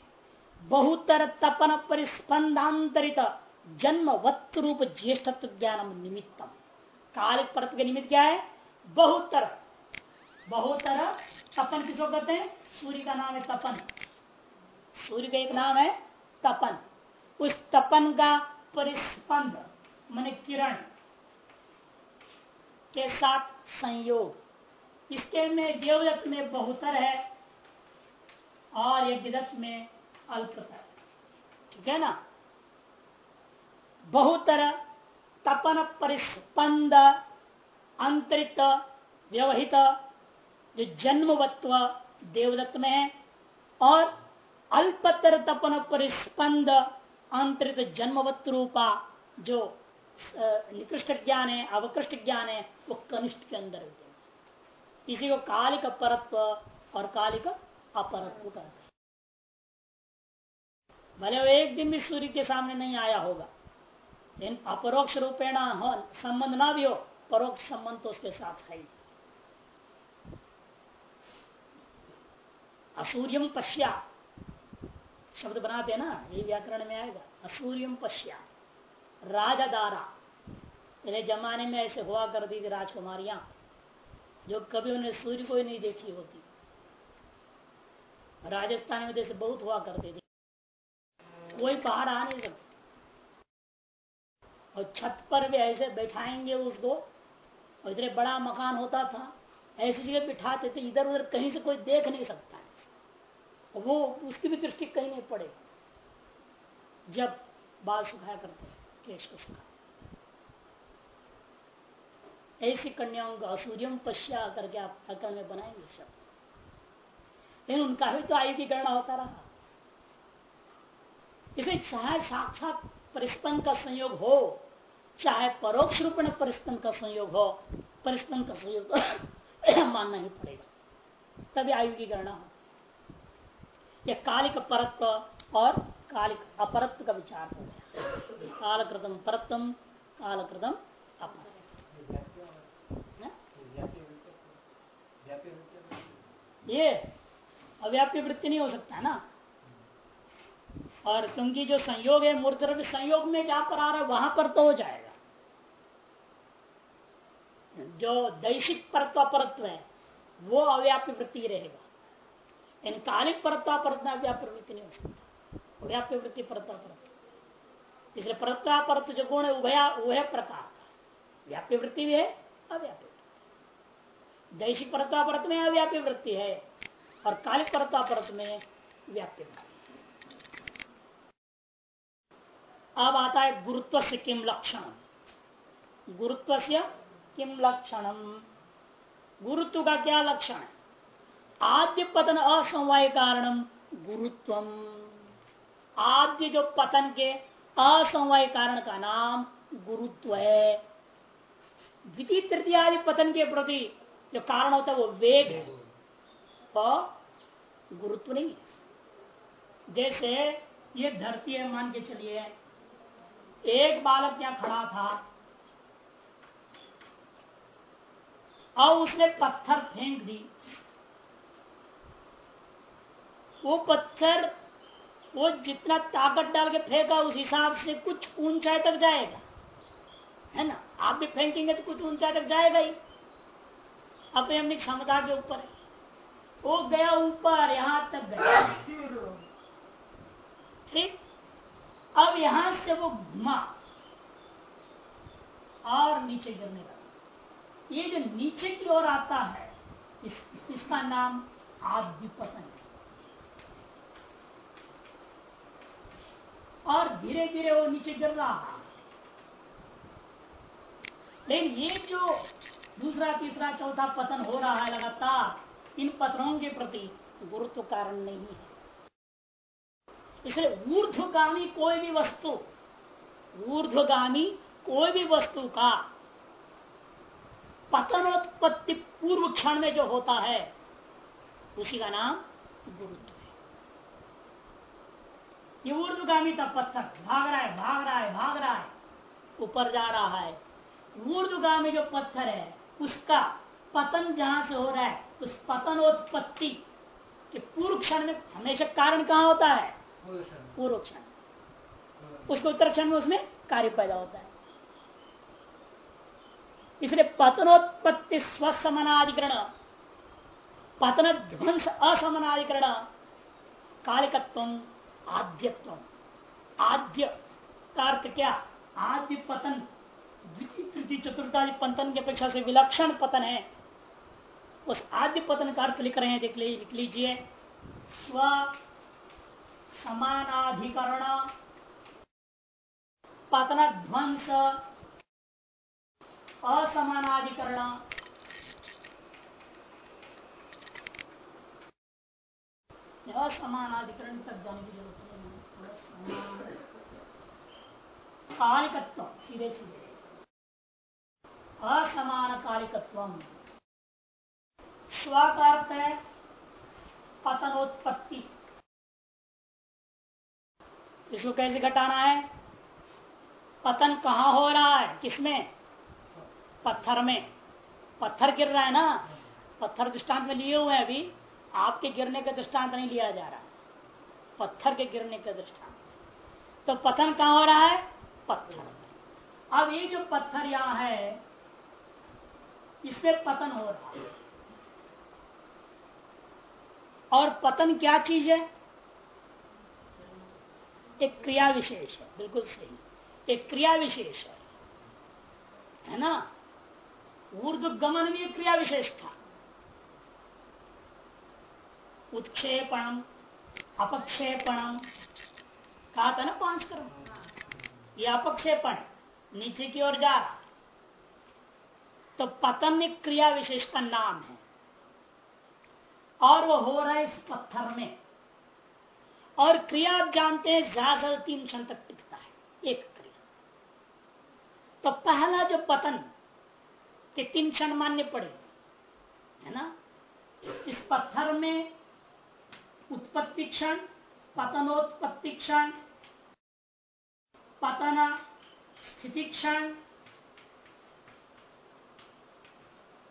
बहुतर तपन परिस्पंदांतरित जन्मवत् रूप ज्येष्ठत्व ज्ञानम निमित्तम। कालिक परत के निमित्त क्या है? बहुतर बहुतर तपन किसको कहते हैं? सूर्य का नाम है तपन। सूर्य का एक नाम है तपन। उस तपन का परिस्पंद, मान किरण, के साथ संयोग। इसके में देवदत्त में बहुतर है और यज्ञदत्त में अल्पतर ठीक है ना? बहुतर तपन परिस्पंद, अंतरित, व्यवहित, जो जन्मवत्व देवदत्त में है, और अल्पतर तपन परिस्पंद, अंतरित जन्मवत् रूपा, जो निकृष्ट ज्ञान है, अवकृष्ट ज्ञान है, वो कनिष्ठ के अंदर होते हैं। इसी को कालिक परत्व और कालिक अपरत्व कहते हैं। भले वो एक दिन भी सूर्य के सामने नहीं आया होगा लेकिन अपरोक्ष रूपेण संबंध ना भी हो परोक्ष संबंध तो उसके साथ है असूर्यम पश्या शब्द बनाते ना ये व्याकरण में आएगा असूर्यम पश्या राजदारा पहले जमाने में ऐसे हुआ करती थी राजकुमारियाँ जो कभी उन्हें सूर्य को ही नहीं देखी होती राजस्थान में जैसे बहुत हुआ करते थे कोई बाहर आ नहीं सकता और छत पर भी ऐसे बैठाएँगे उसको, और इधर बड़ा मकान होता था, ऐसी जगह बिठाते थे, इधर उधर कहीं से कोई देख नहीं सकता है। वो उसकी भी दृष्टि कहीं नहीं पड़े। जब बाल सुखाया करते केश को सुखा ऐसी कन्याओं का असूर्यम पश्या करके आप अकल में बनाएँगे शब्द लेकिन उनका भी तो आयु की गणना होता रहा। इसलिए चाहे साक्षात परिस्पंद का संयोग हो चाहे परोक्ष रूप में परिस्पंद का संयोग हो परिस्पंद का संयोग तो *coughs* मानना ही पड़ेगा। तभी आयु की गणना हो। यह कालिक परत्व और कालिक अपरत्व का विचार हो गया। कालकृतम परत्वम, कालकृतम अपरत्व। ये अव्याप्य वृत्ति नहीं हो सकता ना? और क्योंकि जो संयोग है, मूर्त संयोग में जहाँ पर आ रहा है, वहाँ पर तो हो जाएगा। जो दैशिक परत्व परत्व है, वो अव्याप्य वृत्ति रहेगा। इन कालिक परत्व परत्व अव्याप्य वृत्ति नहीं हो सकता। व्याप्य वृत्ति परत्व परत्व। इसलिए परत्व परत्व जो गुण है, उभया, उभय प्रकार का। व्याप्य वृत्ति भी है अव्याप्य दैशिक परत्व परत्व में अव्याप्य वृत्ति है, और कालिक परत्व परत्व में व्याप्य वृत्ति अब आता है गुरुत्व से किम लक्षण। गुरुत्व से किम लक्षणम गुरुत्व का क्या लक्षण? है आद्य पतन असमवाय कारणम गुरुत्वम आद्य जो पतन के असमवाय कारण का नाम गुरुत्व है। द्वितीय तृतीय आदि पतन के प्रति जो कारण होता है वो वेग है। और गुरुत्व नहीं है। जैसे ये धरती है, मान के चलिए, एक बालक यहाँ खड़ा था और उसने पत्थर फेंक दी वो पत्थर, वो जितना ताकत डाल के फेंका, उस हिसाब से कुछ ऊंचाई तक जाएगा। है ना? आप भी फेंकेंगे तो कुछ ऊंचाई तक जाएगा ही। अपने अपनी क्षमता के ऊपर वो गया ऊपर, यहाँ तक गया। ठीक? अब यहाँ से वो घुमा और नीचे गिरने लगा। ये जो नीचे की ओर आता है इस, इसका नाम आदि पतन है और धीरे धीरे वो नीचे गिर रहा है। लेकिन ये जो दूसरा तीसरा चौथा पतन हो रहा है लगातार इन पतनों के प्रति गुरुत्व कारण नहीं है। इसलिए ऊर्ध्वगामी कोई भी वस्तु ऊर्ध्वगामी कोई भी वस्तु का पतनोत्पत्ति पूर्व क्षण में जो होता है उसी का नाम गुरुत्व है। ये ऊर्ध्वगामी था पत्थर भाग रहा है भाग रहा है भाग रहा है ऊपर जा रहा है। ऊर्ध्वगामी जो पत्थर है उसका पतन जहाँ से हो रहा है उस पतनोत्पत्ति के पूर्व क्षण में हमेशा कारण कहाँ होता है? पूर्व क्षण। उसके उत्तर क्षण में उसमें कार्य पैदा होता है। इसलिए पतनोत्पत्ति स्वसमनाधिकरण पतन ध्वंस असमनाधिकरण, कालिकत्व आद्यत्व। आद्य का अर्थ क्या? आद्य पतन, द्वितीय, तृतीय, चतुर्थादि पतन की अपेक्षा से विलक्षण पतन है। उस आद्य पतन का अर्थ लिख रहे हैं, देख लिख लीजिए। स्व समानाधिकरण पतन ध्वंस असमानाधिकरण। असमानाधिकरण तक जाने की ज़रूरत है। कालिकत्व सीधे सीधे असमान कालिकत्व स्वार्थ है, पतनोत्पत्ति। इसको कैसे घटाना है? पतन कहाँ हो रहा है? किसमें? पत्थर में। पत्थर गिर रहा है ना? पत्थर दृष्टांत में लिए हुए हैं अभी। आपके गिरने का दृष्टांत नहीं लिया जा रहा। पत्थर के गिरने का दृष्टांत। तो पतन कहाँ हो रहा है? पत्थर। अब ये जो पत्थर यहाँ है, इसमें पतन हो रहा है। और पतन क्या चीज़ है? एक क्रिया विशेष है। बिल्कुल सही। एक क्रिया विशेष है। है ना? ऊर्ध गमन भी क्रिया विशेष था उत्क्षेपणम, अपक्षेपणम कहा था ना पाँच कर्म ये अपक्षेपण, नीचे की ओर जा रहा तो पतन एक क्रिया विशेष का नाम है। और वो हो रहा है इस पत्थर में। और क्रिया आप जानते हैं ज़्यादा तीन क्षण तक टिकता है। एक क्रिया। तो पहला जो पतन के तीन क्षण मान्य पड़े, है ना? इस पत्थर में उत्पत्ति क्षण, पतनोत्पत्ति क्षण पतना स्थिति क्षण,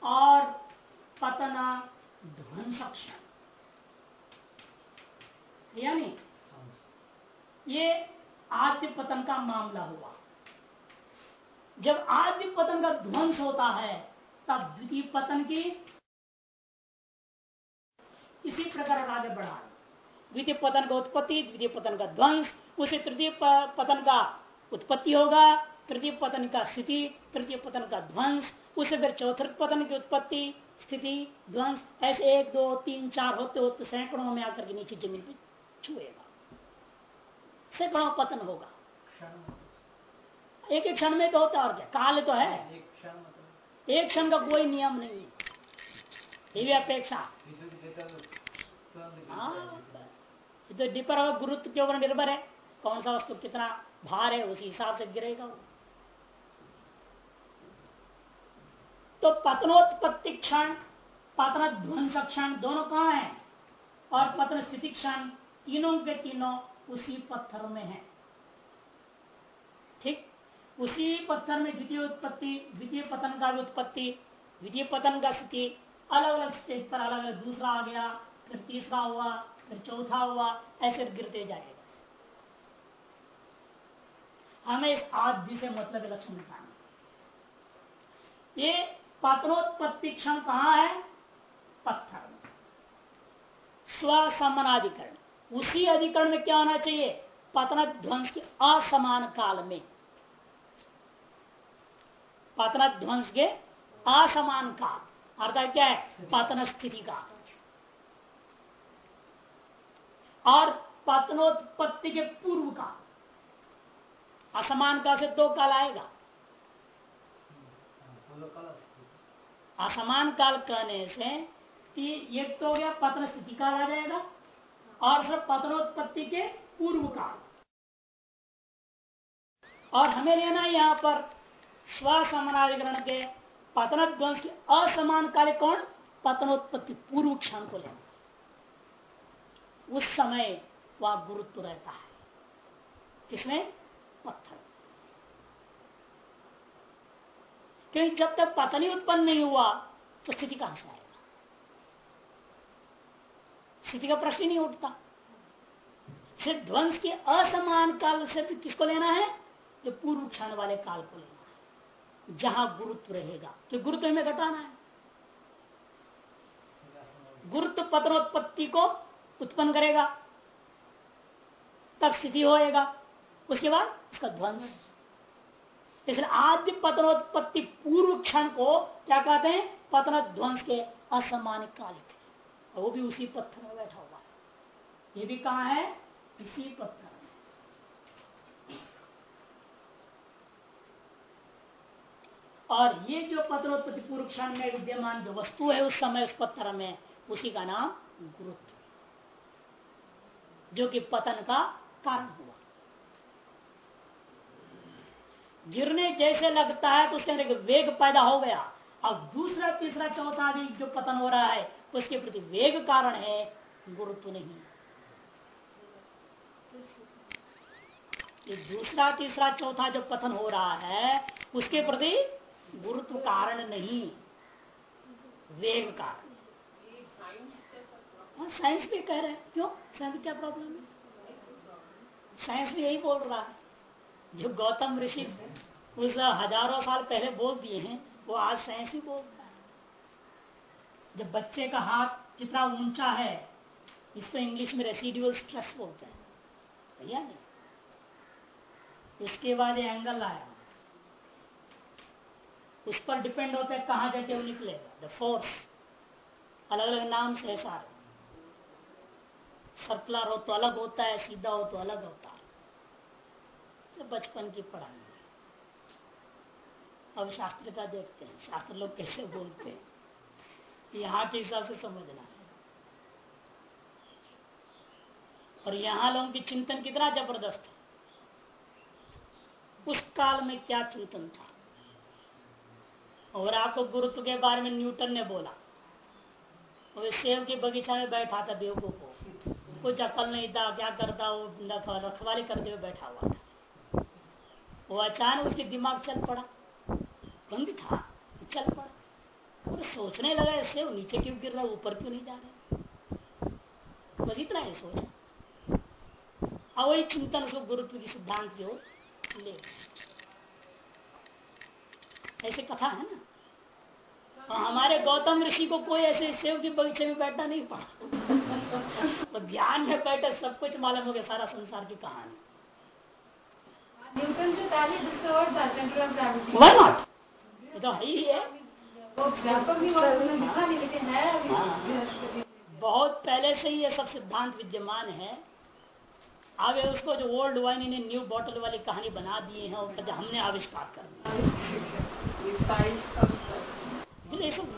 और पतना ध्वंस क्षण। यानी, ये आद्य पतन का मामला हुआ। जब आदि पतन का ध्वंस होता है, तब द्वितीय पतन की इसी प्रकार आगे बढ़ा द्वितीय पतन का उत्पत्ति, द्वितीय पतन का ध्वंस, उसे तृतीय पतन का उत्पत्ति होगा, तृतीय पतन का स्थिति, तृतीय पतन का ध्वंस, उसे फिर चौथे पतन की उत्पत्ति, स्थिति, ध्वंस, ऐसे एक, दो, तीन, चार होते होते सैकड़ों में आकर के नीचे ज़मीन पर छुएगा। सैकड़ों पतन होगा। एक एक क्षण में तो होता है और क्या? काल तो है। एक क्षण का कोई नियम नहीं। है ये भी अपेक्षा तो डिपर गुरुत्व के ऊपर निर्भर है। कौन सा वस्तु कितना भार है उसी हिसाब से गिरेगा वो। तो पतनोत्पत्ति क्षण पतन ध्वंस क्षण दोनों कहा है? और पतन स्थिति क्षण तीनों के तीनों उसी पत्थर में है। ठीक? उसी पत्थर में द्वितीय उत्पत्ति, द्वितीय पतन का भी उत्पत्ति, द्वितीय पतन का स्थिति अलग अलग स्टेज पर अलग अलग दूसरा आ गया, फिर तीसरा हुआ, फिर चौथा हुआ, ऐसे गिरते जाएगा। हमें इस आदि से मतलब लक्षण निकालना ये पात्रोत्पत्ति क्षण कहा है? पत्थर में। स्वसमनाधिकरण। उसी अधिकरण में क्या होना चाहिए? पतन ध्वंस के असमान काल में। पतन ध्वंस के। असमान का अर्थात क्या है? पतन स्थिति का। और पतनोत्पत्ति के पूर्व का। असमान काल से दो काल आएगा। असमान काल कहने से एक तो हो गया पतन स्थिति काल आ जाएगा और सब पतनोत्पत्ति के पूर्व काल। और हमें लेना यहाँ पर स्वसमानाधिकरण के पतन ध्वंस के असमान काल कौन? पतनोत्पत्ति पूर्व क्षण को लेना। उस समय वह गुरुत्व रहता है। किसमें? पत्थर। क्योंकि जब तक पतन ही उत्पन्न नहीं हुआ तो स्थिति कहाँ से आएगा? स्थिति का प्रश्न ही नहीं उठता। सिर्फ़ ध्वंस के असमान काल से किसको लेना है? जो पूर्व क्षण वाले काल को लेना जहाँ गुरुत्व रहेगा। तो गुरुत्व में घटाना है। गुरुत्व पत्रोत्पत्ति को उत्पन्न करेगा। तब स्थिति होएगा। उसके बाद उसका ध्वंस। इसलिए आद्य पतनोत्पत्ति पूर्व क्षण को क्या कहते हैं? पतन ध्वंस के असमान काल कालिक वो भी उसी पत्थर में बैठा हुआ है। ये भी कहा है? इसी पत्थर में और ये जो पत्रोत्पत्ति पूर्व क्षण में विद्यमान जो वस्तु है उस समय उस पत्थर में, उसी का नाम गुरुत्व जो कि पतन का कारण हुआ। गिरने जैसे लगता है तो उसके अंदर वेग पैदा हो गया, अब दूसरा, तीसरा, चौथा आदि जो पतन हो रहा है, उसके प्रति वेग कारण है, गुरुत्व नहीं। दूसरा, तीसरा, चौथा जो पतन हो रहा है, उसके प्रति गुरुत्व कारण नहीं, वेग कारण। हाँ साइंस भी कह रहे हैं। क्यों? साइंस क्या प्रॉब्लम है? साइंस भी यही बोल रहा है। जो गौतम ऋषि उस हज़ारों साल पहले बोल दिए हैं, वो आज साइंस ही बोल रहा है। जब बच्चे का हाथ जितना ऊँचा है, इसको इंग्लिश में रेसिडुअल स्ट्रेस बोलते हैं। भैया नहीं उसके बाद ये एंगल आया। उस पर डिपेंड होता है कहाँ जाके वो निकलेगा द फोर्स अलग अलग नाम से सारे। सर्कुलर हो तो अलग होता है, सीधा हो तो अलग होता है। बचपन की पढ़ाई अब शास्त्र का देखते हैं। शास्त्र लोग कैसे बोलते हैं? यहाँ के हिसाब से समझना है। और यहाँ लोगों की चिंतन कितना ज़बरदस्त है। उस काल में क्या चिंतन था? और आपको गुरुत्व के बारे में न्यूटन ने बोला। और सेब के बगीचा में बैठा था बेवकूफ़ को कुछ अकल नहीं था, क्या करता वो? रखवाली करते हुए बैठा हुआ था। वो अचानक उसके दिमाग चल पड़ा। बंद था, चल पड़ा। और सोचने लगा, इससे नीचे क्यों गिर रहा है? ऊपर क्यों नहीं जा रहा बस इतना ही सोच। अब वही चिंतन उसको गुरुत्व की सिद्धांत की ओर ले ऐसे कथा है ना? और हमारे गौतम ऋषि को कोई ऐसे सेव के बगीचे में बैठना नहीं पड़ा। तो ध्यान में बैठे सब कुछ मालूम हो गया सारा संसार की कहानी। न्यूटन से पहले डिस्कवर्ड था center of gravity why not ये तो है ही है। वो व्यापक नहीं हुआ नहीं लेकिन है बहुत पहले से ही ये सब सिद्धांत विद्यमान है। अब उसको जो ओल्ड वाइन ने न्यू बॉटल वाली कहानी बना दिए हैं और हमने आविष्कार कर दिया। इसका इसका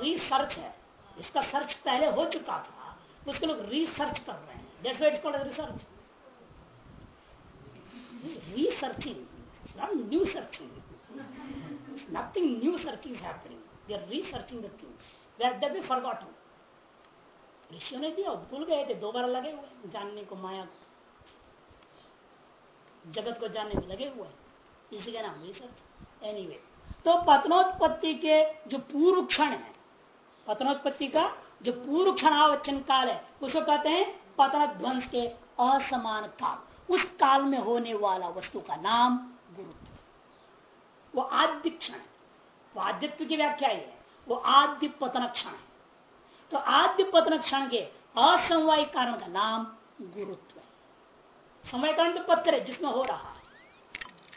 रिसर्च है। इसका सर्च पहले हो चुका था तो उसके लोग रिसर्च कर रहे हैं। Research researching not new searching nothing new searching happening researching the things they are duly forgotten ऋषियों ने दिया भूल गए थे, दो बार लगे हुए जानने को, माया को। जगत को जानने में लगे हुए हैं। इसी का नाम रिसर्च एनी anyway. वे तो पतनोत्पत्ति के जो पूर्व क्षण है, पतनोत्पत्ति का जो पूर्व क्षणावचन काल है, उसको कहते हैं पतन ध्वंस के असमान काल। उस काल में होने वाला वस्तु का नाम गुरुत्व। वो आद्य क्षण है। वो आद्यत्व की व्याख्या है वो आद्य पतन क्षण है। तो आद्य पतन क्षण के असमवाय कारण का नाम गुरुत्व है। समय कारण तो पत्थर है, जिसमें हो रहा है।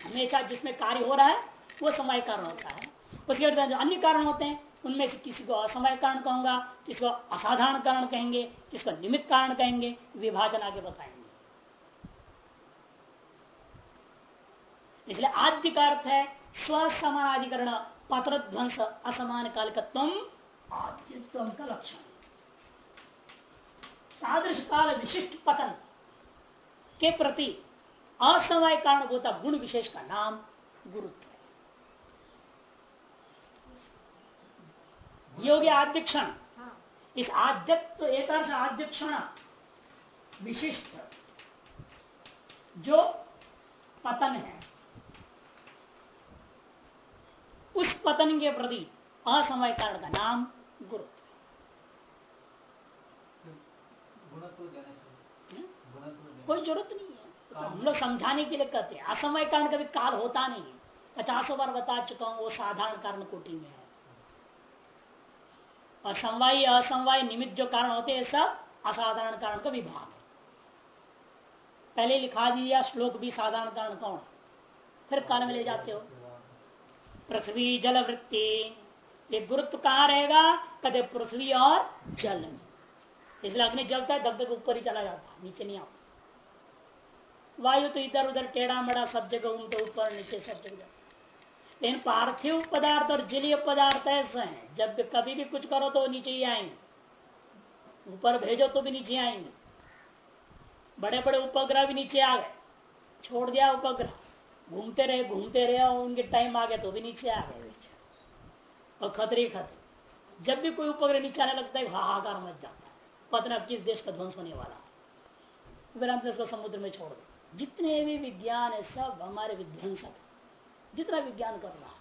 हमेशा जिसमें कार्य हो रहा है वो समय कारण होता है। उसके अन्य कारण होते हैं, उनमें से किसी को असमय कारण कहूँगा, किसी को असाधारण कारण कहेंगे किसको निमित्त कारण कहेंगे, विभाजन आगे बताएँगे। इसलिए आद्य का अर्थ है स्व समानाधिकरण पत्र ध्वंस असमान कालिकत्व आद्यत्व का लक्षण। सादृश काल विशिष्ट पतन के प्रति असमय कारण होता गुण विशेष का नाम गुरुत्व है। ये हो गया आद्य क्षण हाँ। इस आद्यत्व एक आद्य क्षण विशिष्ट जो पतन है। उस पतन के प्रति असमय कारण का नाम गुरुत्व। है। गुणत्व देना कोई ज़रूरत नहीं है। तो हम लोग समझाने के लिए कहते हैं असमय कारण कभी काल होता नहीं है। पचासों बार बता चुका हूँ वो साधारण कारण कोटि में है। असमवाय असमवाय निमित्त जो कारण होते हैं, सब असाधारण कारण का विभाग है। पहले लिखा दिया, श्लोक भी साधारण कारण कौन? फिर काल में ले जाते हो। पृथ्वी जल वृत्ति ये गुरुत्व कहाँ रहेगा? कदे पृथ्वी और जल में। इसलिए अग्नि जलता है दब दब ऊपर ही चला जाता है, नीचे नहीं आता। वायु तो इधर उधर टेढ़ा मड़ा सब जगह उनके ऊपर, नीचे सब जगह। लेकिन पार्थिव पदार्थ और जलीय पदार्थ ऐसे हैं। जब कभी भी कुछ करो तो नीचे ही आएँगे। ऊपर भेजो तो भी नीचे आएँगे। बड़े बड़े उपग्रह भी नीचे आ गए। छोड़ दिया उपग्रह। घूमते रहे घूमते रहे और उनके टाइम आ गया तो भी नीचे आ गए। और खतरे खतरे। जब भी कोई उपग्रह नीचे आने लगता है हाहाकार मच जाता है। पता नहीं किस देश का ध्वंस होने वाला फिर हम उसको समुद्र में छोड़ दो। जितने भी विज्ञान है, सब हमारे विध्वंसक है। जितना विज्ञान कर रहा।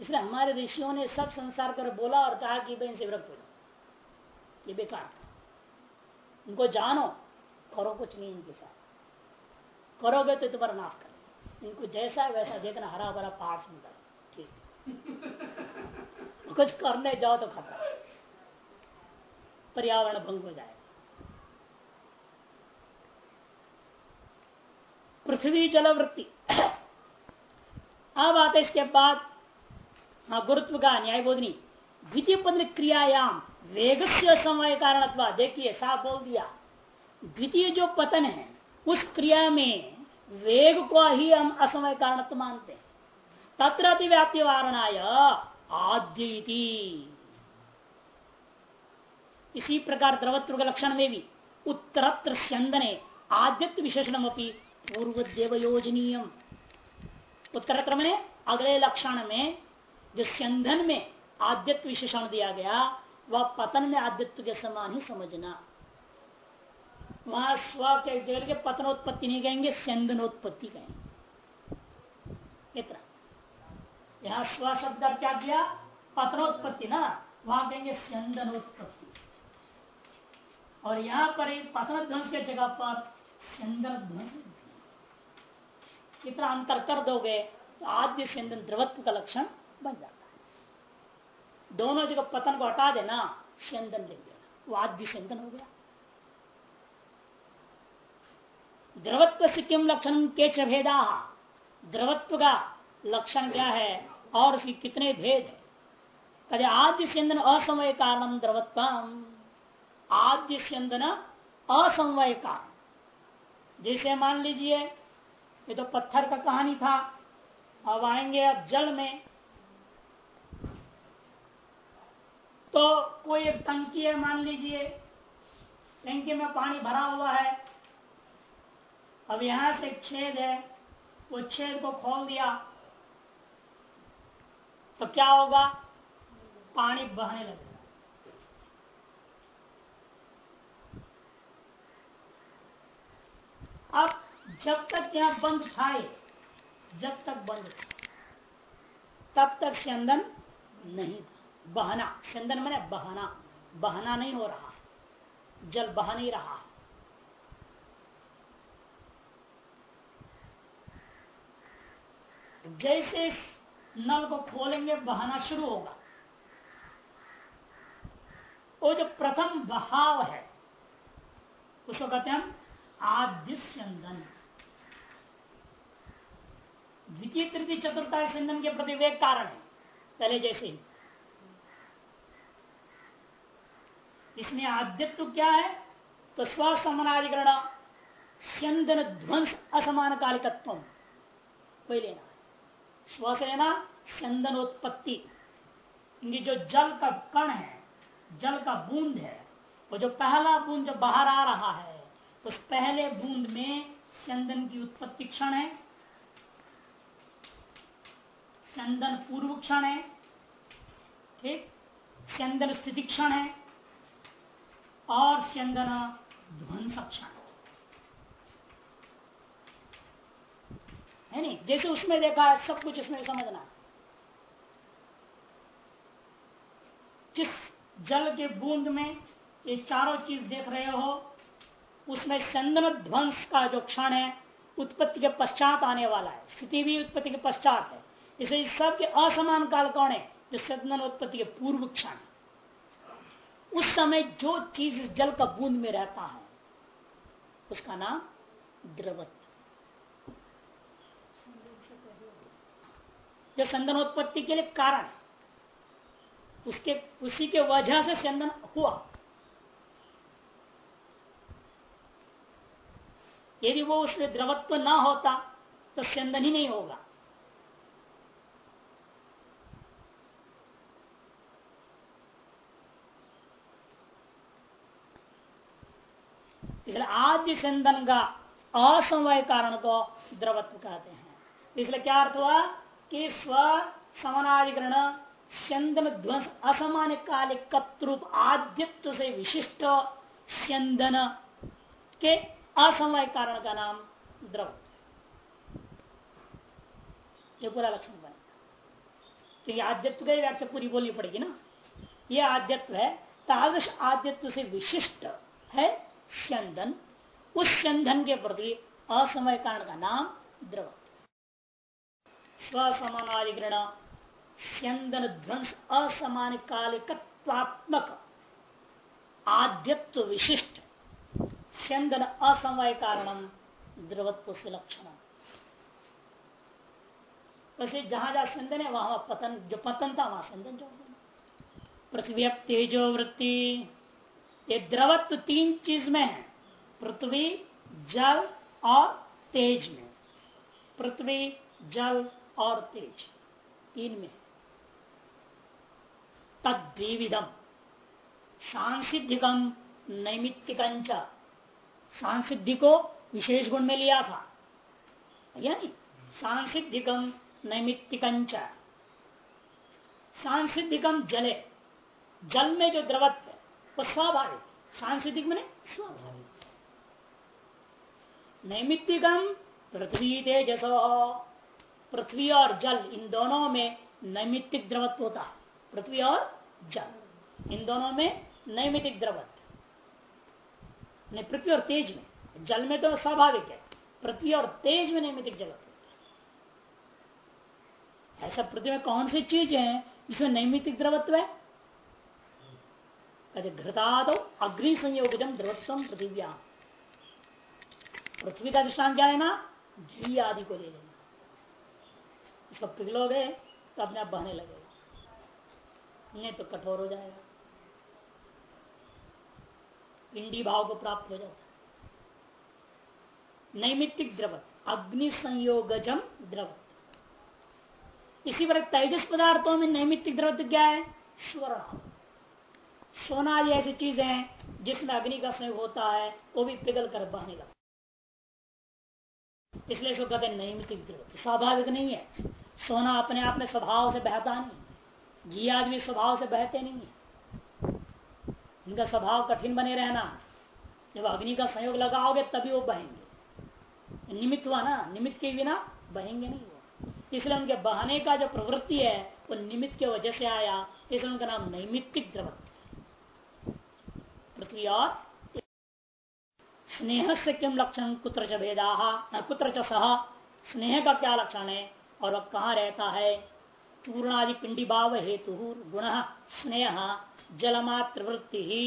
इसलिए हमारे ऋषियों ने सब संसार कर बोला और कहा कि भाई इनसे विरक्त हो जाओ ये बेकार था। उनको जानो, करो कुछ नहीं इनके साथ। करोगे तो तुम्हारा नाश कर इनको जैसा वैसा देखना हरा भरा पहाड़ सुंदर। ठीक। कुछ करने जाओ तो खतरा। पर्यावरण भंग हो जाए पृथ्वी जलवृत्ति। अब आते इसके बाद हाँ गुरुत्व का न्याय बोधनी। द्वितीय पद क्रियायाम वेग से समय कारण देखिए, साफ़ बोल दिया। द्वितीय जो पतन है, उस क्रिया में वेग को ही हम असमय कारण मानते हैं। तत्र अतिव्याप्ति वारणाय आद्य इसी प्रकार द्रवत्व के लक्षण में भी, उत्तरत्र स्यंदने आद्यत्व विशेषण पूर्व देव योजनीय उत्तरत्र में अगले लक्षण में जो स्यंदन में आद्यत्व विशेषण दिया गया, वह पतन में आद्यत्व के समान ही समझना। वहाँ स्व के जगह के नहीं कहेंगे स्यंदनोत्पत्ति कहेंगे। इतना यहाँ स्व शब्द क्या किया? पतनोत्पत्ति ना? वहाँ कहेंगे स्यंदनोत्पत्ति और यहाँ पर पतन ध्वंस के जगह पर स्यंदन ध्वंस इतना अंतर कर दोगे तो आद्य स्यंदन द्रवत्व का लक्षण बन जाता है। दोनों जगह पतन को हटा देना स्यंदन लिख देना। वो आद्य स्यंदन हो गया। द्रवत्व से किम लक्षण के चेदा द्रवत्व का लक्षण क्या है? और उसकी कितने भेद है? कहे आद्य स्यंदन असमय कारण द्रवत्व आद्य स्यंदन असमय कारण। जैसे मान लीजिए ये तो पत्थर का कहानी था। अब आएँगे अब जल में। तो कोई एक टंकी है, मान लीजिए। टंकी में पानी भरा हुआ है। अब यहाँ से छेद है। वो छेद को खोल दिया। तो क्या होगा? पानी बहने लगेगा। अब जब तक यहाँ बंद था जब तक बंद तब तक स्यंदन नहीं बहना स्यंदन मैंने बहना बहना नहीं हो रहा, जल बह नहीं रहा। जैसे नल को खोलेंगे, बहाना शुरू होगा। वो जो प्रथम बहाव है, उसको कहते हैं हम आद्य स्यंदन द्वितीय, तृतीय चतुर्थ स्यंदन के प्रति वे कारण है। पहले जैसे इसमें आद्यत्व क्या है? तो स्वसमनाधिकरण, स्यंदन ध्वंस असमान कालिकत्व वही लेना स्व से लेना, स्यंदनोत्पत्ति। इनकी जो जल का कण है, जल का बूंद है, वो जो पहला बूंद जो बाहर आ रहा है, उस पहले बूंद में स्यंदन की उत्पत्ति क्षण है स्यंदन पूर्व क्षण है, ठीक? स्यंदन स्थिति क्षण है, और स्यंदन ध्वंस क्षण है। नहीं? जैसे उसमें देखा है सब कुछ इसमें समझना। जिस जल के बूंद में ये चारों चीज़ देख रहे हो, उसमें चंदन ध्वंस का जो क्षण है, उत्पत्ति के पश्चात आने वाला है। स्थिति भी उत्पत्ति के पश्चात है। इसे इस सब के असमान काल कौन है? जो चंदन उत्पत्ति के पूर्व क्षण। उस समय जो चीज़ जल का बूंद में रहता है, उसका नाम द्रवत्व जो चंदनोत्पत्ति के लिए कारण उसके, उसी के वजह से चंदन हुआ। यदि वो उसमें द्रवत्व ना होता तो चंदन ही नहीं होगा इसलिए आद्य चंदन का असमय कारण को द्रवत्व कहते हैं। इसलिए क्या अर्थ हुआ? कि स्व समानाधिकरण स्यंदन ध्वंस असमान कालिक कत्रूप आद्यत्व से विशिष्ट स्यंदन के असमय कारण का नाम द्रव ये पूरा लक्षण बनेगा। क्योंकि आद्यत्व की व्याख्या पूरी बोलनी पड़ेगी ना? ये आद्यत्व है, तादृश आद्यत्व से विशिष्ट है स्यंदन। उस स्यंदन के प्रति असमय कारण का नाम द्रव। स्वसमानाधिकरण, स्यंदन ध्वंस असमान कालिकत्वात्मक आद्यत्व विशिष्ट, स्यंदन असमय कारण द्रवत्व से लक्षण वैसे जहाँ जहाँ स्यंदन है, वहाँ पतन, जो पतन था, वहाँ स्यंदन जो पृथ्वी तेजो वृत्ति, ये द्रवत्व तीन चीज़ में है। पृथ्वी, जल और तेज में। पृथ्वी, जल और तेज। तीन में। तद्विधम सांसिधिकम नैमित्तिकंच सांसिद्धि को विशेष गुण में लिया था। यानी सांसिधिकम नैमित्तिकंच सांसिधिकम जले। जल में जो द्रवत्व है, वो स्वाभाविक। सांसिधिक मैंने स्वाभाविक। नैमित्तिकम पृथ्वी तेजसो, पृथ्वी और जल, इन दोनों में नैमित्तिक द्रवत्व होता है। पृथ्वी और जल, इन दोनों में नैमितिक द्रवत्व। पृथ्वी और तेज में, जल में तो स्वाभाविक है, पृथ्वी और तेज में नैमितिक जगत ऐसा पृथ्वी में कौन सी चीज़ है जिसमें नैमितिक द्रवत्व है? घृताद अग्नि संयोगजम द्रवत्व पृथिव्या पृथ्वी का दृष्टान क्या है ना घी आदि को ले लेना। इसको पिघलोगे तो अपने आप बहने लगेगा। नहीं तो कठोर हो जाएगा। पिंडी भाव को प्राप्त हो जाता नैमित्तिक द्रवत, अग्नि संयोगजम द्रवत। इसी पर तेजस पदार्थों में नैमित्तिक द्रवत क्या है? स्वर्ण सोना आदि ऐसी चीज़ है, जिसमें अग्नि का संयोग होता है, वो भी पिघल कर बहने लगता इसलिए इसको कहते नैमित्तिक द्रवत स्वाभाविक नहीं है। सोना अपने आप में स्वभाव से बहता नहीं घी आदमी स्वभाव से बहते नहीं है। इनका स्वभाव कठिन बने रहना। जब अग्नि का संयोग लगाओगे, तभी वो बहेंगे। निमित्त हुआ ना, निमित्त के बिना बहेंगे नहीं वो। इसलिए उनके बहाने का जो प्रवृत्ति है, वो निमित्त के वजह से आया। इसलिए उनका नाम नैमित्तिक द्रवत्व पृथ्वी और स्नेह से किम लक्षण? कुत्र भेदा? कुत्र सह स्नेह का क्या लक्षण है? और वह कहाँ रहता है? पूर्णादि पिंडी भाव हेतु गुण स्नेह जलमात्र वृत्ति ही